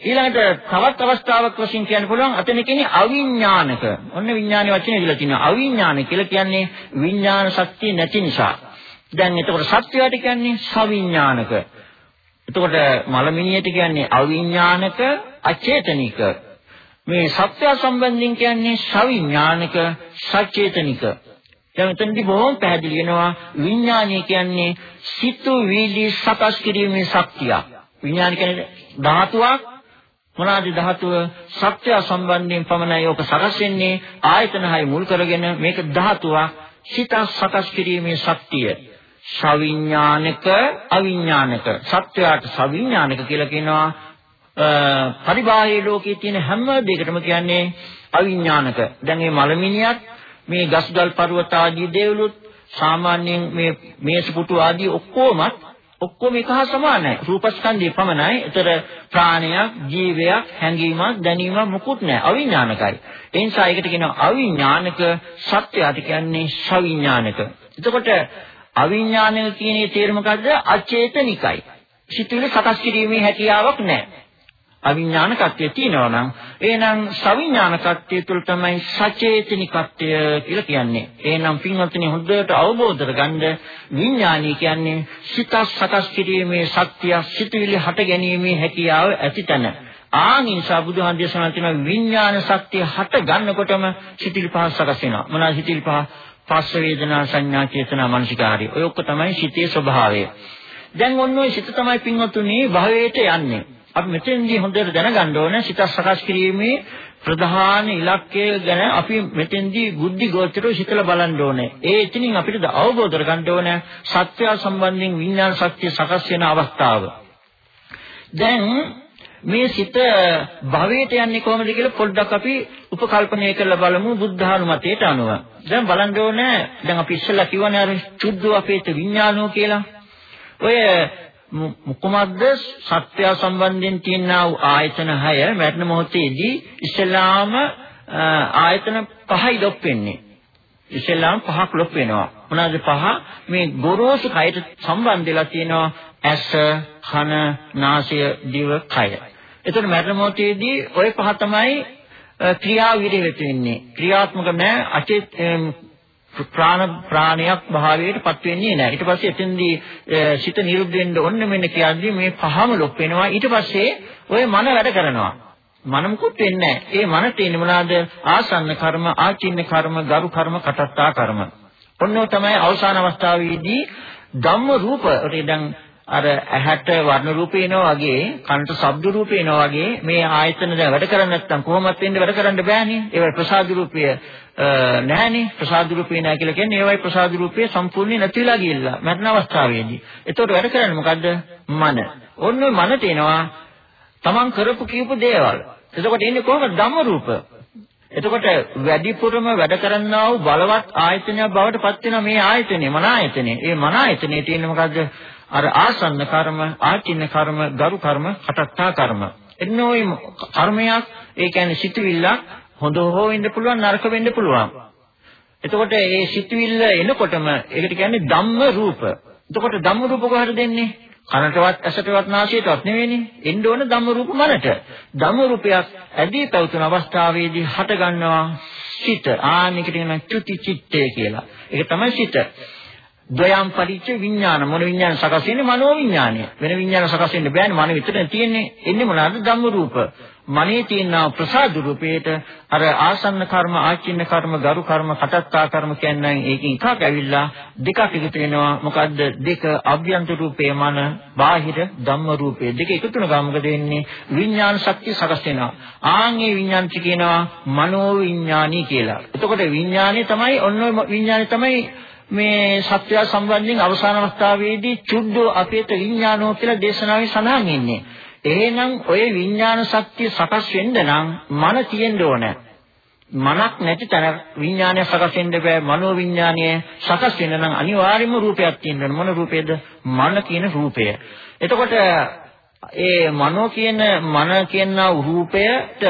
ඊළඟට තවත් අවස්ථාවක් වශයෙන් කියන්න පුළුවන් අතන කියන්නේ අවිඥානික. ඔන්න විඥාන වචනේ ඉදලා තියෙනවා. අවිඥාන කියලා කියන්නේ විඥාන ශක්තිය නැති නිසා. දැන් එතකොට සත්‍යයට කියන්නේ සවිඥානික. එතකොට මලමිනියට කියන්නේ අවිඥානික අචේතනික. මේ සත්‍ය සම්බන්ධයෙන් කියන්නේ සවිඥානික සචේතනික. දැන් මෙතනදී බොහොම පැහැදිලි වෙනවා විඥානය කියන්නේ සිතු වීලි සකස් කිරීමේ ශක්තිය. විඥාන කියන්නේ ධාතුවක් මොනවාද ධාතුව සත්‍ය සම්බන්ධයෙන් පමණයි ඔක සකස් වෙන්නේ ආයතන හය මුල් කරගෙන මේක ධාතුවක් සිත සකස් කිරීමේ ශක්තිය. සවිඥානික අවිඥානික. සත්‍යයට සවිඥානික කියලා කියනවා. පරිබාහිර ලෝකයේ තියෙන හැම දෙයකටම කියන්නේ අවිඥානික. දැන් මේ මලමිනියත් මේ ගස්ගල් පර්වත ආදී දේවලුත් සාමාන්‍යයෙන් මේ මේස පුටු ආදී ඔක්කොමත් ඔක්කොම එක හා සමානයි. රූපස්කන්ධය පමණයි. ඒතර ප්‍රාණයක්, ජීවයක්, හැඟීමක්, දැනීමක් මුකුත් නැහැ. අවිඥානිකයි. ඒ නිසා ඒකට කියනවා අවිඥානික සත්‍යයට කියන්නේ සවිඥානික. එතකොට අවිඥානික කියන තේරුම මොකද්ද? අචේතනිකයි. සිතුවිලි සකස් කිරීමේ හැකියාවක් නැහැ. අවිඥානිකත්වයේ තියෙනවා නම් එහෙනම් සවිඥානිකත්වයේ තුල තමයි සචේතනිකත්වය කියලා කියන්නේ. එහෙනම් පින්වත්නි හොඳට අවබෝධ කරගන්න විඥානී කියන්නේ සිත සකස් කිරීමේ ශක්තිය, සිතුවිලි හට ගැනීමේ හැකියාව ඇතිතන. ආනිසා බුදුහාම දේශනා කරන විඥාන ශක්තිය හට ගන්නකොටම සිතිලි පහ සකස් වෙනවා. මොනවාද සිතිලි පහ? පස්ස වේදනා සංඥා චේතනා මනසිකාරය. ඔය ඔක්කො තමයි සිතේ ස්වභාවය. දැන් ඔන්න ඔය සිත තමයි පින්වත්නි භවයට යන්නේ. අපි මෙතෙන්දී හොඳට දැනගන්න ඕනේ සිත සකස් කිරීමේ ප්‍රධාන ඉලක්කය ගැන අපි මෙතෙන්දී බුද්ධි ගෝචරව හිතලා බලන්න ඕනේ. ඒ එතනින් අපිට අවබෝධ කරගන්න ඕනේ සත්‍ය සම්බන්ධයෙන් විඥාන ශක්තිය සකස් වෙන අවස්ථාව. දැන් මේ සිත භවයට යන්නේ කොහොමද කියලා පොඩ්ඩක් අපි උපකල්පනය කරලා බලමු බුද්ධානුමතයට අනුව. දැන් බලන්න ඕනේ දැන් අපි ඉස්සෙල්ලා කිව්වනේ අර චුද්ධ අපේත විඥානෝ කියලා. ඔය කුමක්ද සත්‍ය සම්බන්ධයෙන් තියෙනා වූ ආයතන 6 මරණ මොහොතේදී ඉස්ලාම ආයතන පහයි ලොප් වෙන්නේ. ඉස්ලාම් පහක් ලොප් වෙනවා. මොනවාද පහ? මේ ගොරෝසු කයට සම්බන්ධ වෙලා තියෙනවා ඇස, කන, නාසය, දිව, කය. එතකොට මරණ මොහොතේදී ওই පහ තමයි ක්‍රියා විරහිත වෙන්නේ. ක්‍රියාත්මක නැහැ අචේත ප්‍රාණ ප්‍රාණයක් භාවයට පත් වෙන්නේ නැහැ. ඊට පස්සේ එතෙන්දී සිත නිරුද්ධ වෙන්න ඕන මෙන්න කියද්දි මේ පහම ලොප් වෙනවා. ඊට පස්සේ ඔය මන වැඩ කරනවා. මන මුකුත් වෙන්නේ නැහැ. ඒ මන තියෙන්නේ මොනවාද? ආසන්න කර්ම, ආචින්න කර්ම, ගරු කර්ම, කටත්තා කර්ම. ඔන්නෝ තමයි අවසාන අවස්ථාවේදී ධම්ම රූප. ඒකට දැන් අර ඇහැට වර්ණ රූප එනවා වගේ කනට ශබ්ද රූප එනවා වගේ මේ ආයතන දැන් වැඩ කරන්නේ නැත්නම් කොහොමත් වෙන්නේ වැඩ කරන්න බෑනේ. ඒවයි ප්‍රසාද රූපය නැහැනේ. ප්‍රසාද රූපේ නැහැ කියලා කියන්නේ ඒවයි ප්‍රසාද රූපය සම්පූර්ණයෙන් නැතිලා ගියලා මරණ අවස්ථාවේදී. එතකොට වැඩ කරන්නේ මොකද්ද? මන. ඔන්න මන තේනවා තමන් කරපු කියපු දේවල්. එතකොට ඉන්නේ කොහොමද? ධම්ම රූප. එතකොට වැඩිපුරම වැඩ කරන්නා වූ බලවත් ආයතනයක් බවට පත් වෙන මේ ආයතනේ මන ආයතනේ ඒ මන ආයතනේ තියෙන්නේ මොකද්ද? අර ආසන්න කර්ම, ආචින්න කර්ම, ගරු කර්ම, කටත්තා කර්ම. එන්න ওই කර්මයක් ඒ කියන්නේ සිතුවිල්ලක් හොඳ හෝ වෙන්න පුළුවන් නරක වෙන්න පුළුවන්. එතකොට මේ සිතුවිල්ල එනකොටම ඒකට කියන්නේ ධම්ම රූප. එතකොට ධම්ම රූප කොහටද දෙන්නේ? කනටවත් ඇසටවත් නාසයටවත් නෙවෙයිනේ. එන්න ඕන ධම්ම රූප මනට. ධම්ම රූපයක් ඇදී පැවතුන අවස්ථාවේදී හට ගන්නවා සිත. ආනිකට කියන චුති චිත්තය කියලා. ඒක තමයි සිත. ද්වයම් පරිච්ඡ විඥාන. මොන විඥාන සකස් වෙන්නේ? මනෝ විඥානය. වෙන විඥාන සකස් වෙන්න බෑනේ. මන විතරනේ තියෙන්නේ. එන්නේ මොනවාද? ධම්ම රූප මනේ තියෙන ප්‍රසාද රූපේට. අර ආසන්න කර්ම ආචින්න කර්ම ගරු කර්ම කටත්තා කර්ම කියන්නේ ඒකෙන් එකක් ඇවිල්ලා දෙකක් එකතු වෙනවා. මොකද්ද? දෙක අභ්‍යන්තර රූපේ මන බාහිර ධම්ම රූපේ. දෙක එකතු වෙන ගාමකද වෙන්නේ? විඥාන ශක්තිය සකස් වෙනවා. ආන්ගේ විඥාන කියනවා මනෝ විඥානී කියලා. එතකොට විඥානේ තමයි ඔන්න විඥානේ තමයි මේ සත්‍ය සම්බන්ධයෙන් අවසාන අවස්ථාවේදී චුද්ධෝ අපේත විඥානෝ කියලා දේශනාවේ සඳහන් ඉන්නේ. එහෙනම් ඔය විඥාන ශක්තිය සකස් වෙන්න නම් මන තියෙන්න ඕන. මනක් නැති තැන විඥානය සකස් වෙන්න බෑ. මනෝ විඥානය සකස් වෙන්න නම් අනිවාර්යයෙන්ම රූපයක් තියෙන්න ඕන. මොන රූපේද? මන කියන රූපය. එතකොට ඒ මනෝ කියන මන කියන රූපයට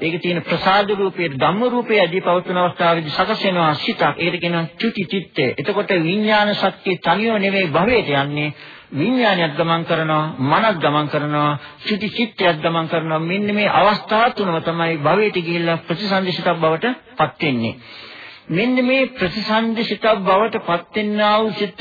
ඒකේ තියෙන ප්‍රසාද රූපයේ ධම්ම රූපයේ අදී පවතුන අවස්ථාවේදී සකස් වෙනවා සිතක්. ඒකට කියනවා චුති චිත්තය. එතකොට විඥාන ශක්තිය තනියම නෙවෙයි භවයට යන්නේ. විඥානයත් ගමන් කරනවා, මනත් ගමන් කරනවා, චුති චිත්තයත් ගමන් කරනවා. මෙන්න මේ අවස්ථා තුනම තමයි භවයට ගිහිල්ලා ප්‍රතිසන්දිසිතක් බවට පත් වෙන්නේ. මෙන්න මේ ප්‍රතිසන්දිසිතක් බවට පත් වෙන්නා වූ සිත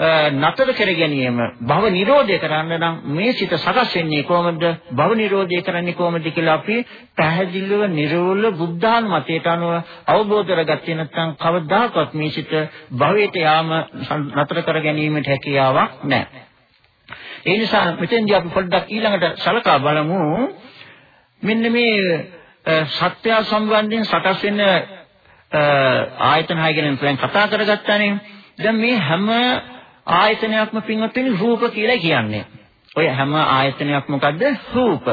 නතර කර ගැනීම භව නිරෝධය කරන්න නම් මේ සිත සකස් වෙන්නේ කොහොමද භව නිරෝධය කරන්නේ කොහොමද කියලා අපි පැහැදිලිව නිර්වෝල බුද්ධානුමතයට අනුව අවබෝධ කරගත්තේ නැත්නම් කවදාකවත් මේ සිත භවයට යාම නතර කර ගැනීමට හැකියාවක් නැහැ. ඒ නිසා මෙතෙන්දී අපි පොඩ්ඩක් ඊළඟට සලකා බලමු මෙන්න මේ සත්‍ය සම්බන්ධයෙන් සකස් වෙන ආයතන හය ගැන දැන් කතා කරගත්තානේ. දැන් මේ හැම ආයතනයක්ම පින්වත්නි රූප කියලා කියන්නේ. ඔය හැම ආයතනයක් මොකද්ද? රූප.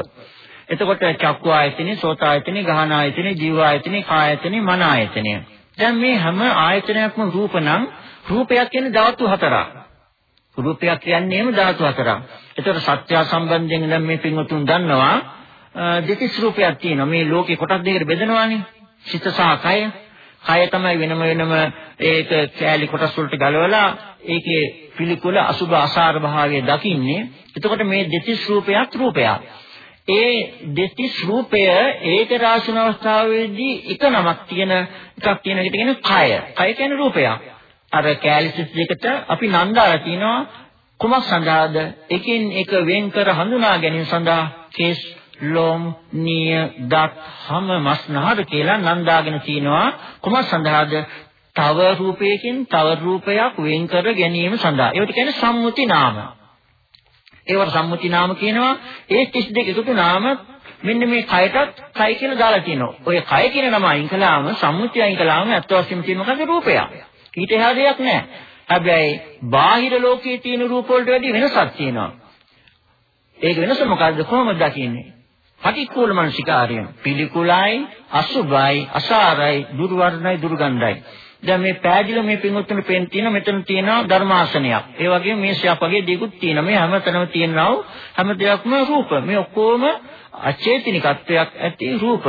එතකොට චක්කු ආයතනෙ, සෝත ආයතනෙ, ගහන ආයතනෙ, ජීව ආයතනෙ, කායතනෙ, මන ආයතනෙ. දැන් මේ හැම ආයතනයක්ම රූප නම් රූපයක් කියන්නේ ධාතු හතරක්. රූපයක් කියන්නේම ධාතු හතරක්. එතකොට සත්‍ය සම්බන්ධයෙන් දැන් මේ පින්වතුන් දන්නවා දෙතිස් රූපයක් තියෙනවා. මේ ලෝකේ කොටස් දෙකකට බෙදනවානේ. සිත සහ කය. කය තමයි වෙනම වෙනම ඒක කෑලි කොටස් වලට ගලවලා ඒකේ පිළිකුල අසුභ අසාර භාවය දකින්නේ. එතකොට මේ දෙතිස් රූපයක් රූපයක්. ඒ දෙතිස් රූපය ඒක රාශන අවස්ථාවේදී එක නමක් තියෙන එකක් තියෙන එකට කියන කය. කය කියන්නේ රූපයක්. අර කැලිසිස් දෙකට අපි නන්දාලා තිනවා කුමක් සඳහාද? එකින් එක වෙන් කර හඳුනා ගැනීම සඳහා කේස් ලොම් නිය දත් හැම මස්නහර කියලා නන්දාගෙන තිනවා කුමක් සඳහාද? තව රූපයකින් තව රූපයක් වෙන් කර ගැනීම සඳහා. ඒකට කියන්නේ සම්මුති නාම. ඒවට සම්මුති නාම කියනවා ඒ 32 එකතු නාම මෙන්න මේ කයටත් කය කියලා දාලා තියෙනවා. ඔය කය කියන නම අයින් කළාම සම්මුතිය අයින් කළාම අත් වශයෙන්ම තියෙන මොකද රූපයක්. ඊට එහා දෙයක් නැහැ. හැබැයි බාහිර ලෝකයේ තියෙන රූප වලට වැඩි වෙනසක් තියෙනවා. ඒක වෙනස මොකද්ද කොහොමද දකින්නේ? පටික්කුල මනසිකාරය. පිළිකුලයි, අසුභයි, අසාරයි, දුර්වර්ණයි, දුර්ගන්ධයි. දැන් මේ පෑදිල මේ පින්වත්තුන් පෙන් තියෙන මෙතන තියෙනවා ධර්මාසනයක්. ඒ වගේම මේ ශාප වගේ දෙකුත් තියෙනවා. මේ හැමතැනම තියෙනවා හැම දෙයක්ම රූප. මේ ඔක්කොම අචේතනිකත්වයක් ඇති රූප.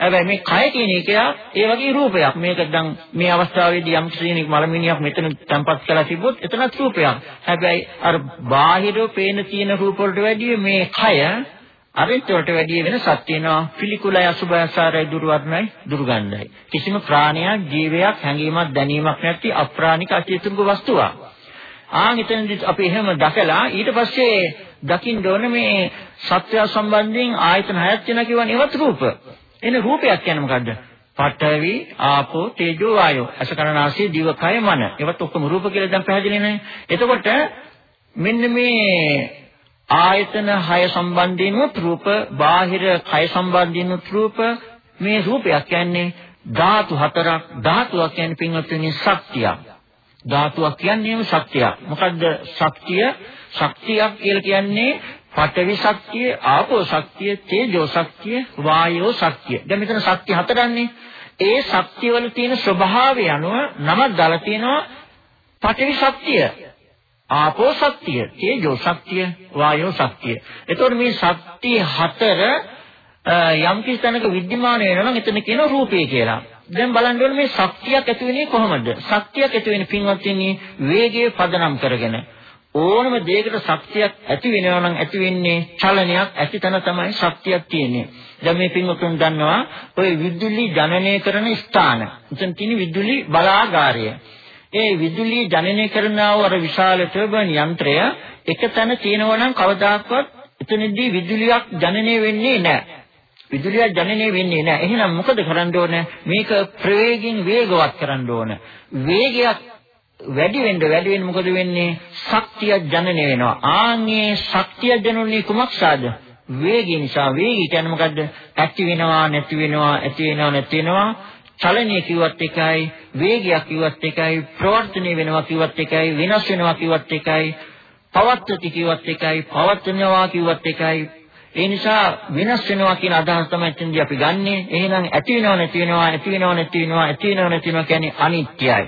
හැබැයි මේ කය කියන එක ඒ වගේ රූපයක්. මේක දැන් මේ අවස්ථාවේදී යම් ශ්‍රේණික මලමිනියක් මෙතන තැම්පත් කරලා තිබ්බොත් එතනත් රූපයක්. හැබැයි අර බාහිරව පේන තියෙන රූප වලට වැඩිය මේ කය අරිට වලට වැඩිය වෙනසක් තියෙනවා. පිළිකුලයි අසුභයසාරයි දුර්වර්ණයි දුර්ගන්ධයි. කිසිම ප්‍රාණයක් ජීවයක් හැඟීමක් දැනීමක් නැති අප්‍රාණික අචේතනික වස්තුවක්. ආන් එතනදි අපි එහෙම දැකලා ඊට පස්සේ දකින්න ඕනේ මේ සත්‍ය සම්බන්ධයෙන් ආයතන හයක් තියෙනවා කියවනේ ඒවත් රූප. එන රූපයක් කියන්නේ මොකද්ද? පඨවි, ආපෝ, තේජෝ, වායෝ. අසකරණාසී, දිවකය, මන. ඒවත් ඔක්කොම රූප කියලා දැන් පැහැදිලි නේද? එතකොට මෙන්න මේ ආයතන 6 සම්බන්ධයෙන් රූප, බාහිර කය සම්බන්ධයෙන් රූප, මේ රූපයක් කියන්නේ ධාතු හතරක්. ධාතුවක් කියන්නේ පින්වත්නි ශක්තියක්. ධාතුවක් කියන්නේම ශක්තියක්. මොකද්ද ශක්තිය? ශක්තියක් කියලා කියන්නේ පඨවි ශක්තිය, ආපෝ ශක්තිය, තේජෝ ශක්තිය, වායෝ ශක්තිය. දැන් මෙතන ශක්තිය හතරන්නේ. ඒ ශක්තිය වල තියෙන ස්වභාවය අනුව නමක් දාලා තියෙනවා පඨවි ශක්තිය, ආපෝ ශක්තිය, තේජෝ ශක්තිය, වායෝ ශක්තිය. එතකොට මේ ශක්තිය හතර යම් කිසි තැනක विद्यमान වෙනවා නම් එතන කියන රූපය කියලා. දැන් බලන්න ඕනේ මේ ශක්තියක් ඇති වෙන්නේ කොහොමද? ශක්තියක් ඇති වෙන්නේ පින්වත්නි වේගයේ පදනම් කරගෙන. ඕනම දෙයකට ශක්තියක් ඇති වෙනවා නම් ඇති වෙන්නේ චලනයක් ඇති තැන තමයි ශක්තියක් තියෙන්නේ. දැන් මේ පින්වතුන් දන්නවා ඔය විදුලි ජනනය කරන ස්ථාන. එතන තියෙන විදුලි බලාගාරය. ඒ විදුලි ජනනය කරනව අර විශාල ටර්බයින් යන්ත්‍රය එක තැන තියෙනවා නම් කවදාකවත් එතනදී විදුලියක් ජනනය වෙන්නේ නැහැ. විදුලියක් ජනනය වෙන්නේ නැහැ. එහෙනම් මොකද කරන්න ඕන? මේක ප්‍රවේගින් වේගවත් කරන්න ඕන. වේගයක් වැඩි වෙන්න වැඩි වෙන්න මොකද වෙන්නේ? ශක්තිය ජනනය වෙනවා. ආන්ගේ ශක්තිය ජනනය කුමක්සාද? වේගය නිසා වේගය කියන්නේ මොකද්ද? ඇති වෙනවා නැති වෙනවා ඇති වෙනවා නැති වෙනවා චලනය කිව්වත් එකයි වේගයක් කිව්වත් එකයි ප්‍රවර්තනය වෙනවා කිව්වත් එකයි වෙනස් වෙනවා කිව්වත් එකයි පවත්ති කිව්වත් එකයි පවත්වනවා කිව්වත් එකයි ඒ නිසා වෙනස් වෙනවා කියන අදහස තමයි එතනදී අපි ගන්නෙ. එහෙනම් ඇති වෙනව නැති වෙනවා ඇති වෙනව නැති වෙනවා ඇති වෙනව නැති වෙනවා කියන්නේ අනිත්‍යයි.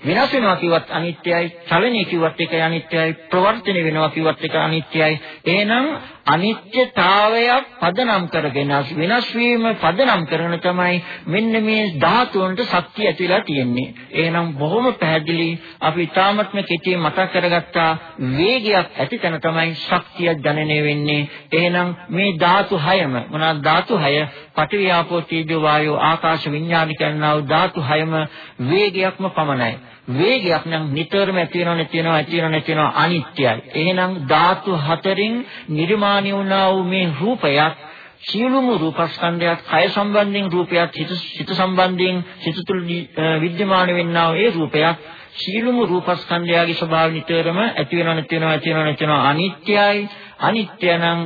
විනාශ වෙනවා කිව්වත් අනිත්‍යයි, චලනය කිව්වත් ඒකයි අනිත්‍යයි, ප්‍රවර්තන වෙනවා කිව්වත් ඒක අනිත්‍යයි. එහෙනම් අනිත්‍යතාවයක් පදනම් කරගෙන වෙනස් වීම පදනම් කරන තමයි මෙන්න මේ ධාතුන්ට ශක්තිය ඇතිලා තියෙන්නේ. එහෙනම් බොහොම පැහැදිලි අපි තාමත්ම කෙටි මතක් කරගත්තා වේගයක් ඇති තැන තමයි ශක්තිය ජනනය වෙන්නේ. එහෙනම් මේ ධාතු හයම මොනවාද ධාතු හය? පඨවි ආපෝ තේජෝ වායෝ ආකාශ විඥාන කියනවා ධාතු හයම වේගයක්ම පමණයි. වේගයක් නම් නිතරම ඇති වෙනව නැති වෙනව ඇති වෙනව නැති වෙනව අනිත්‍යයි. එහෙනම් ධාතු හතරෙන් නිර්මාණය වුණා වූ මේ රූපයක් සියලුම රූපස්කන්ධයත් කය සම්බන්ධයෙන් රූපයක් හිත හිත සම්බන්ධයෙන් සිත තුළ විද්‍යමාන වෙන්නා වූ ඒ රූපයක් සියලුම රූපස්කන්ධයගේ ස්වභාවය නිතරම ඇති වෙනව නැති වෙනව ඇති වෙනව නැති වෙනව අනිත්‍යයි අනිත්‍ය නම්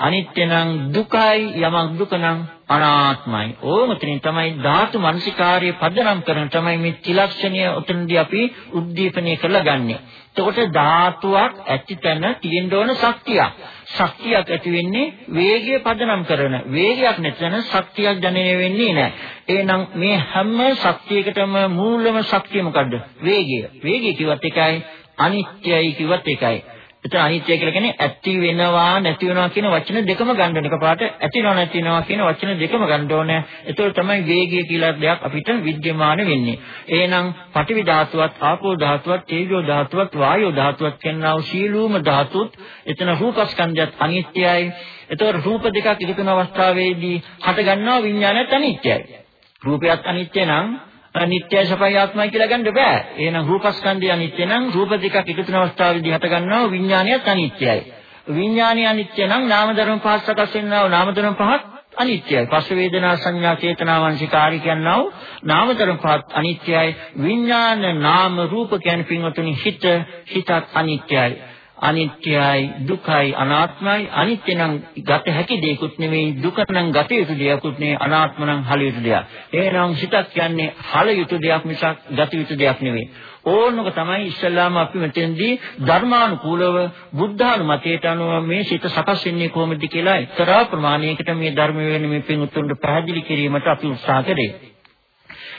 අනිත්‍ය නම් දුකයි යමක් දුක නම් අනාත්මයි. ඕම තුලින් තමයි ධාතු මනසිකාර්යය පදනම් කරන තමයි මේ ත්‍රිලක්ෂණය උතනදී අපි උද්දීපනය කරලා ගන්නෙ. එතකොට ධාතුවක් ඇති තැන තියෙන්න ඕන ශක්තියක්. ශක්තියක් ඇති වෙන්නේ වේගය පදනම් කරන. වේගයක් නැත්නම් ශක්තියක් ජනනය වෙන්නේ නැහැ. එහෙනම් මේ හැම ශක්තියකටම මූලම ශක්තිය මොකද්ද? වේගය. වේගය කිව්වත් එකයි අනිත්‍යයි කිව්වත් එකයි. එතන අනිත්‍ය කියලා කියන්නේ ඇති වෙනවා නැති වෙනවා කියන වචන දෙකම ගන්න ඕන. එකපාරට ඇතිවෙනවා නැති වෙනවා කියන වචන දෙකම ගන්න ඕන. ඒතකොට තමයි වේගය කියලා දෙයක් අපිට විද්‍යමාන වෙන්නේ. එහෙනම් පඨවි ධාතුවත්, ආපෝ ධාතුවත්, තේජෝ ධාතුවත්, වායෝ ධාතුවත් කියනවා සීලූම ධාතුත් එතන රූපස්කන්ධයත් අනිත්‍යයි. ඒතකොට රූප දෙකක් එකතු වෙන අවස්ථාවේදී හට ගන්නවා විඥානයත් අනිත්‍යයි. රූපයත් අනිත්‍ය නම් නිට්ටය සපයි ආත්මයි කියලා ගන්න බෑ. එහෙනම් රූපස්කන්ධය අනිත්‍ය නම් රූප දෙකක් එකතු වෙන අවස්ථාවේදී හට ගන්නවා විඥානයත් අනිත්‍යයි. විඥානය අනිත්‍ය නම් නාම ධර්ම පහක් සකස් වෙනවා නාම ධර්ම පහක් අනිත්‍යයි. පස්ස වේදනා සංඥා චේතනා වංශිකාරී කියනවා නාම ධර්ම පහක් අනිත්‍යයි. විඥාන නාම රූප කියන පින්වතුනි හිත හිතත් අනිත්‍යයි. අනිත්‍යයි දුකයි අනාත්මයි අනිත්‍ය නම් ගත හැකි දෙයක්ුත් නෙවෙයි දුක නම් ගත යුතු දෙයක්ුත් නෙවෙයි අනාත්ම නම් හල යුතු දෙයක්. එහෙනම් හිතක් කියන්නේ හල යුතු දෙයක් මිසක් ගත යුතු දෙයක් නෙවෙයි. ඕනක තමයි ඉස්සල්ලාම අපි මෙතෙන්දී ධර්මානුකූලව බුද්ධානුමතයට අනුව මේ සිත සකස් වෙන්නේ කොහොමද කියලා එක්තරා ප්‍රමාණයකට මේ ධර්ම වෙන මේ පින් උතුම්ට පැහැදිලි කිරීමට අපි උත්සාහ කරේ.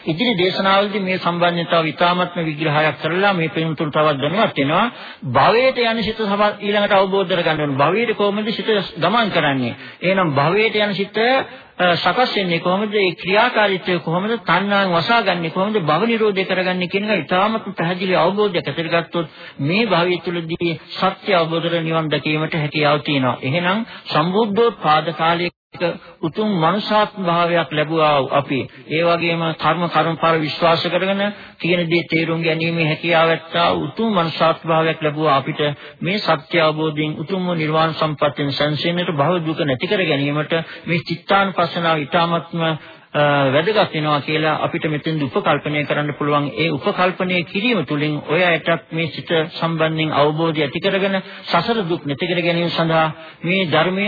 ඉදිරි දේශනාවලදී මේ සම්බන්ධතාව ඉතාමත්ම විග්‍රහයක් කරලා මේ පින්තුන් තවත් දැනුවත් වෙනවා. භවයට යන සිත ඊළඟට අවබෝධ කරගන්න ඕන. භවයට කොහොමද සිත ගමන් කරන්නේ? එහෙනම් භවයට යන සිත සකස් වෙන්නේ කොහොමද? ඒ ක්‍රියාකාරීත්වය කොහොමද? තණ්හාන් වසාගන්නේ කොහොමද? භව නිරෝධය කරගන්නේ කියන එක ඉතාමත් පැහැදිලි අවබෝධයක් ඇති කරගත්තොත් මේ භවය තුළදී සත්‍ය අවබෝධ කර නිවන් දැකීමට හැකියාව තියෙනවා. එහෙනම් සම්බුද්ධෝත්පාද කාලයේ උතුම් මනුෂ්‍යාත්ම භාවයක් ලැබුවා අපි. ඒ වගේම කර්ම කර්මපාර විශ්වාස කරගෙන කියන දේ තේරුම් ගැනීමේ හැකියාව ඇත්තා උතුම් මනුෂ්‍යාත්ම භාවයක් ලැබුවා අපිට. මේ සත්‍ය අවබෝධයෙන් උතුම් නිර්වාණ සම්පත්තියෙන් සංසිඳනට භව දුක නැති කර ගැනීමට මේ චිත්තානුපස්සනාව ඊටාත්ම වැදගත් වෙනවා කියලා අපිට මෙතෙන්ද උපකල්පනය කරන්න පුළුවන්. ඒ උපකල්පනය කිරීම තුළින් ඔය ඇටත් මේ සිත සම්බන්ධයෙන් අවබෝධය ඇති කරගෙන සසර දුක් නැති කර ගැනීම සඳහා මේ ධර්මය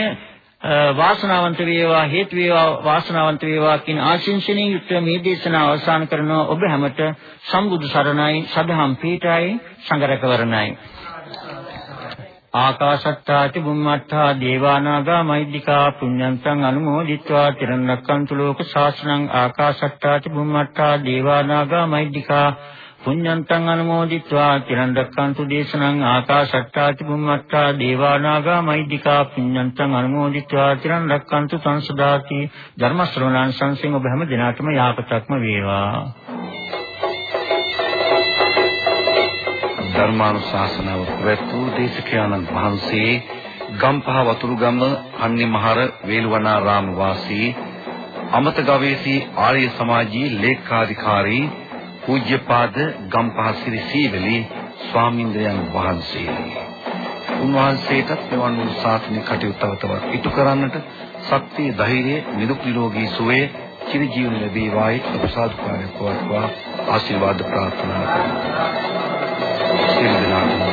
වාසනාවන්ත වේවා හේතු වේවා වාසනාවන්ත වේවා කියන ආශිංසනීය යුක්ත මේ දේශනාව අවසන් කරනවා ඔබ හැමට සම්බුදු සරණයි සදහම් පීඨයි සංගරකවරණයි. ආකාශත්තාච බුම්මත්තා දේවානාගා මෛද්దికා පුඤ්ඤන්තං අනුමෝදිත්වා තිරණක්කන්තු ලෝක ශාසනං ආකාශත්තාච බුම්මත්තා දේවානාගා මෛද්దికා පුඤ්ඤන්තං අනුමෝදිත්වා චිරන් රැක්කන්තු දේශනං ආකාශට්ටාති බුම්මත්තා දේවානාගා මෛද්దికා පුඤ්ඤන්තං අනුමෝදිත්වා චිරන් රැක්කන්තු සංසදාති ධර්ම ශ්‍රවණං සංසෙන් ඔබ හැම දිනාටම යාපතක්ම වේවා. ධර්මානුශාසනාව ප්‍රවැත්වූ දේශකයන්න් වහන්සේ ගම්පහ වතුරුගම කන්නිමහර වේළුවනාරාම වාසී අමත ගවේෂී ආර්ය සමාජී ලේකාධිකාරී පූජ්‍යපාද ගම්පහ සිරි සීවලි ස්වාමින්ද්‍රයන් වහන්සේ. උන්වහන්සේටත් මෙවන් වූ ශාසනික කටයුතු තව තවත් ඉටු කරන්නට ශක්තිය ධෛර්යය නිරුක් නිරෝගී සුවය චිර ජීවන ලැබේවායි අපසාදුකාරය පවත්වා ආශිර්වාද ප්‍රාර්ථනා කරමි. සියලු දෙනාටම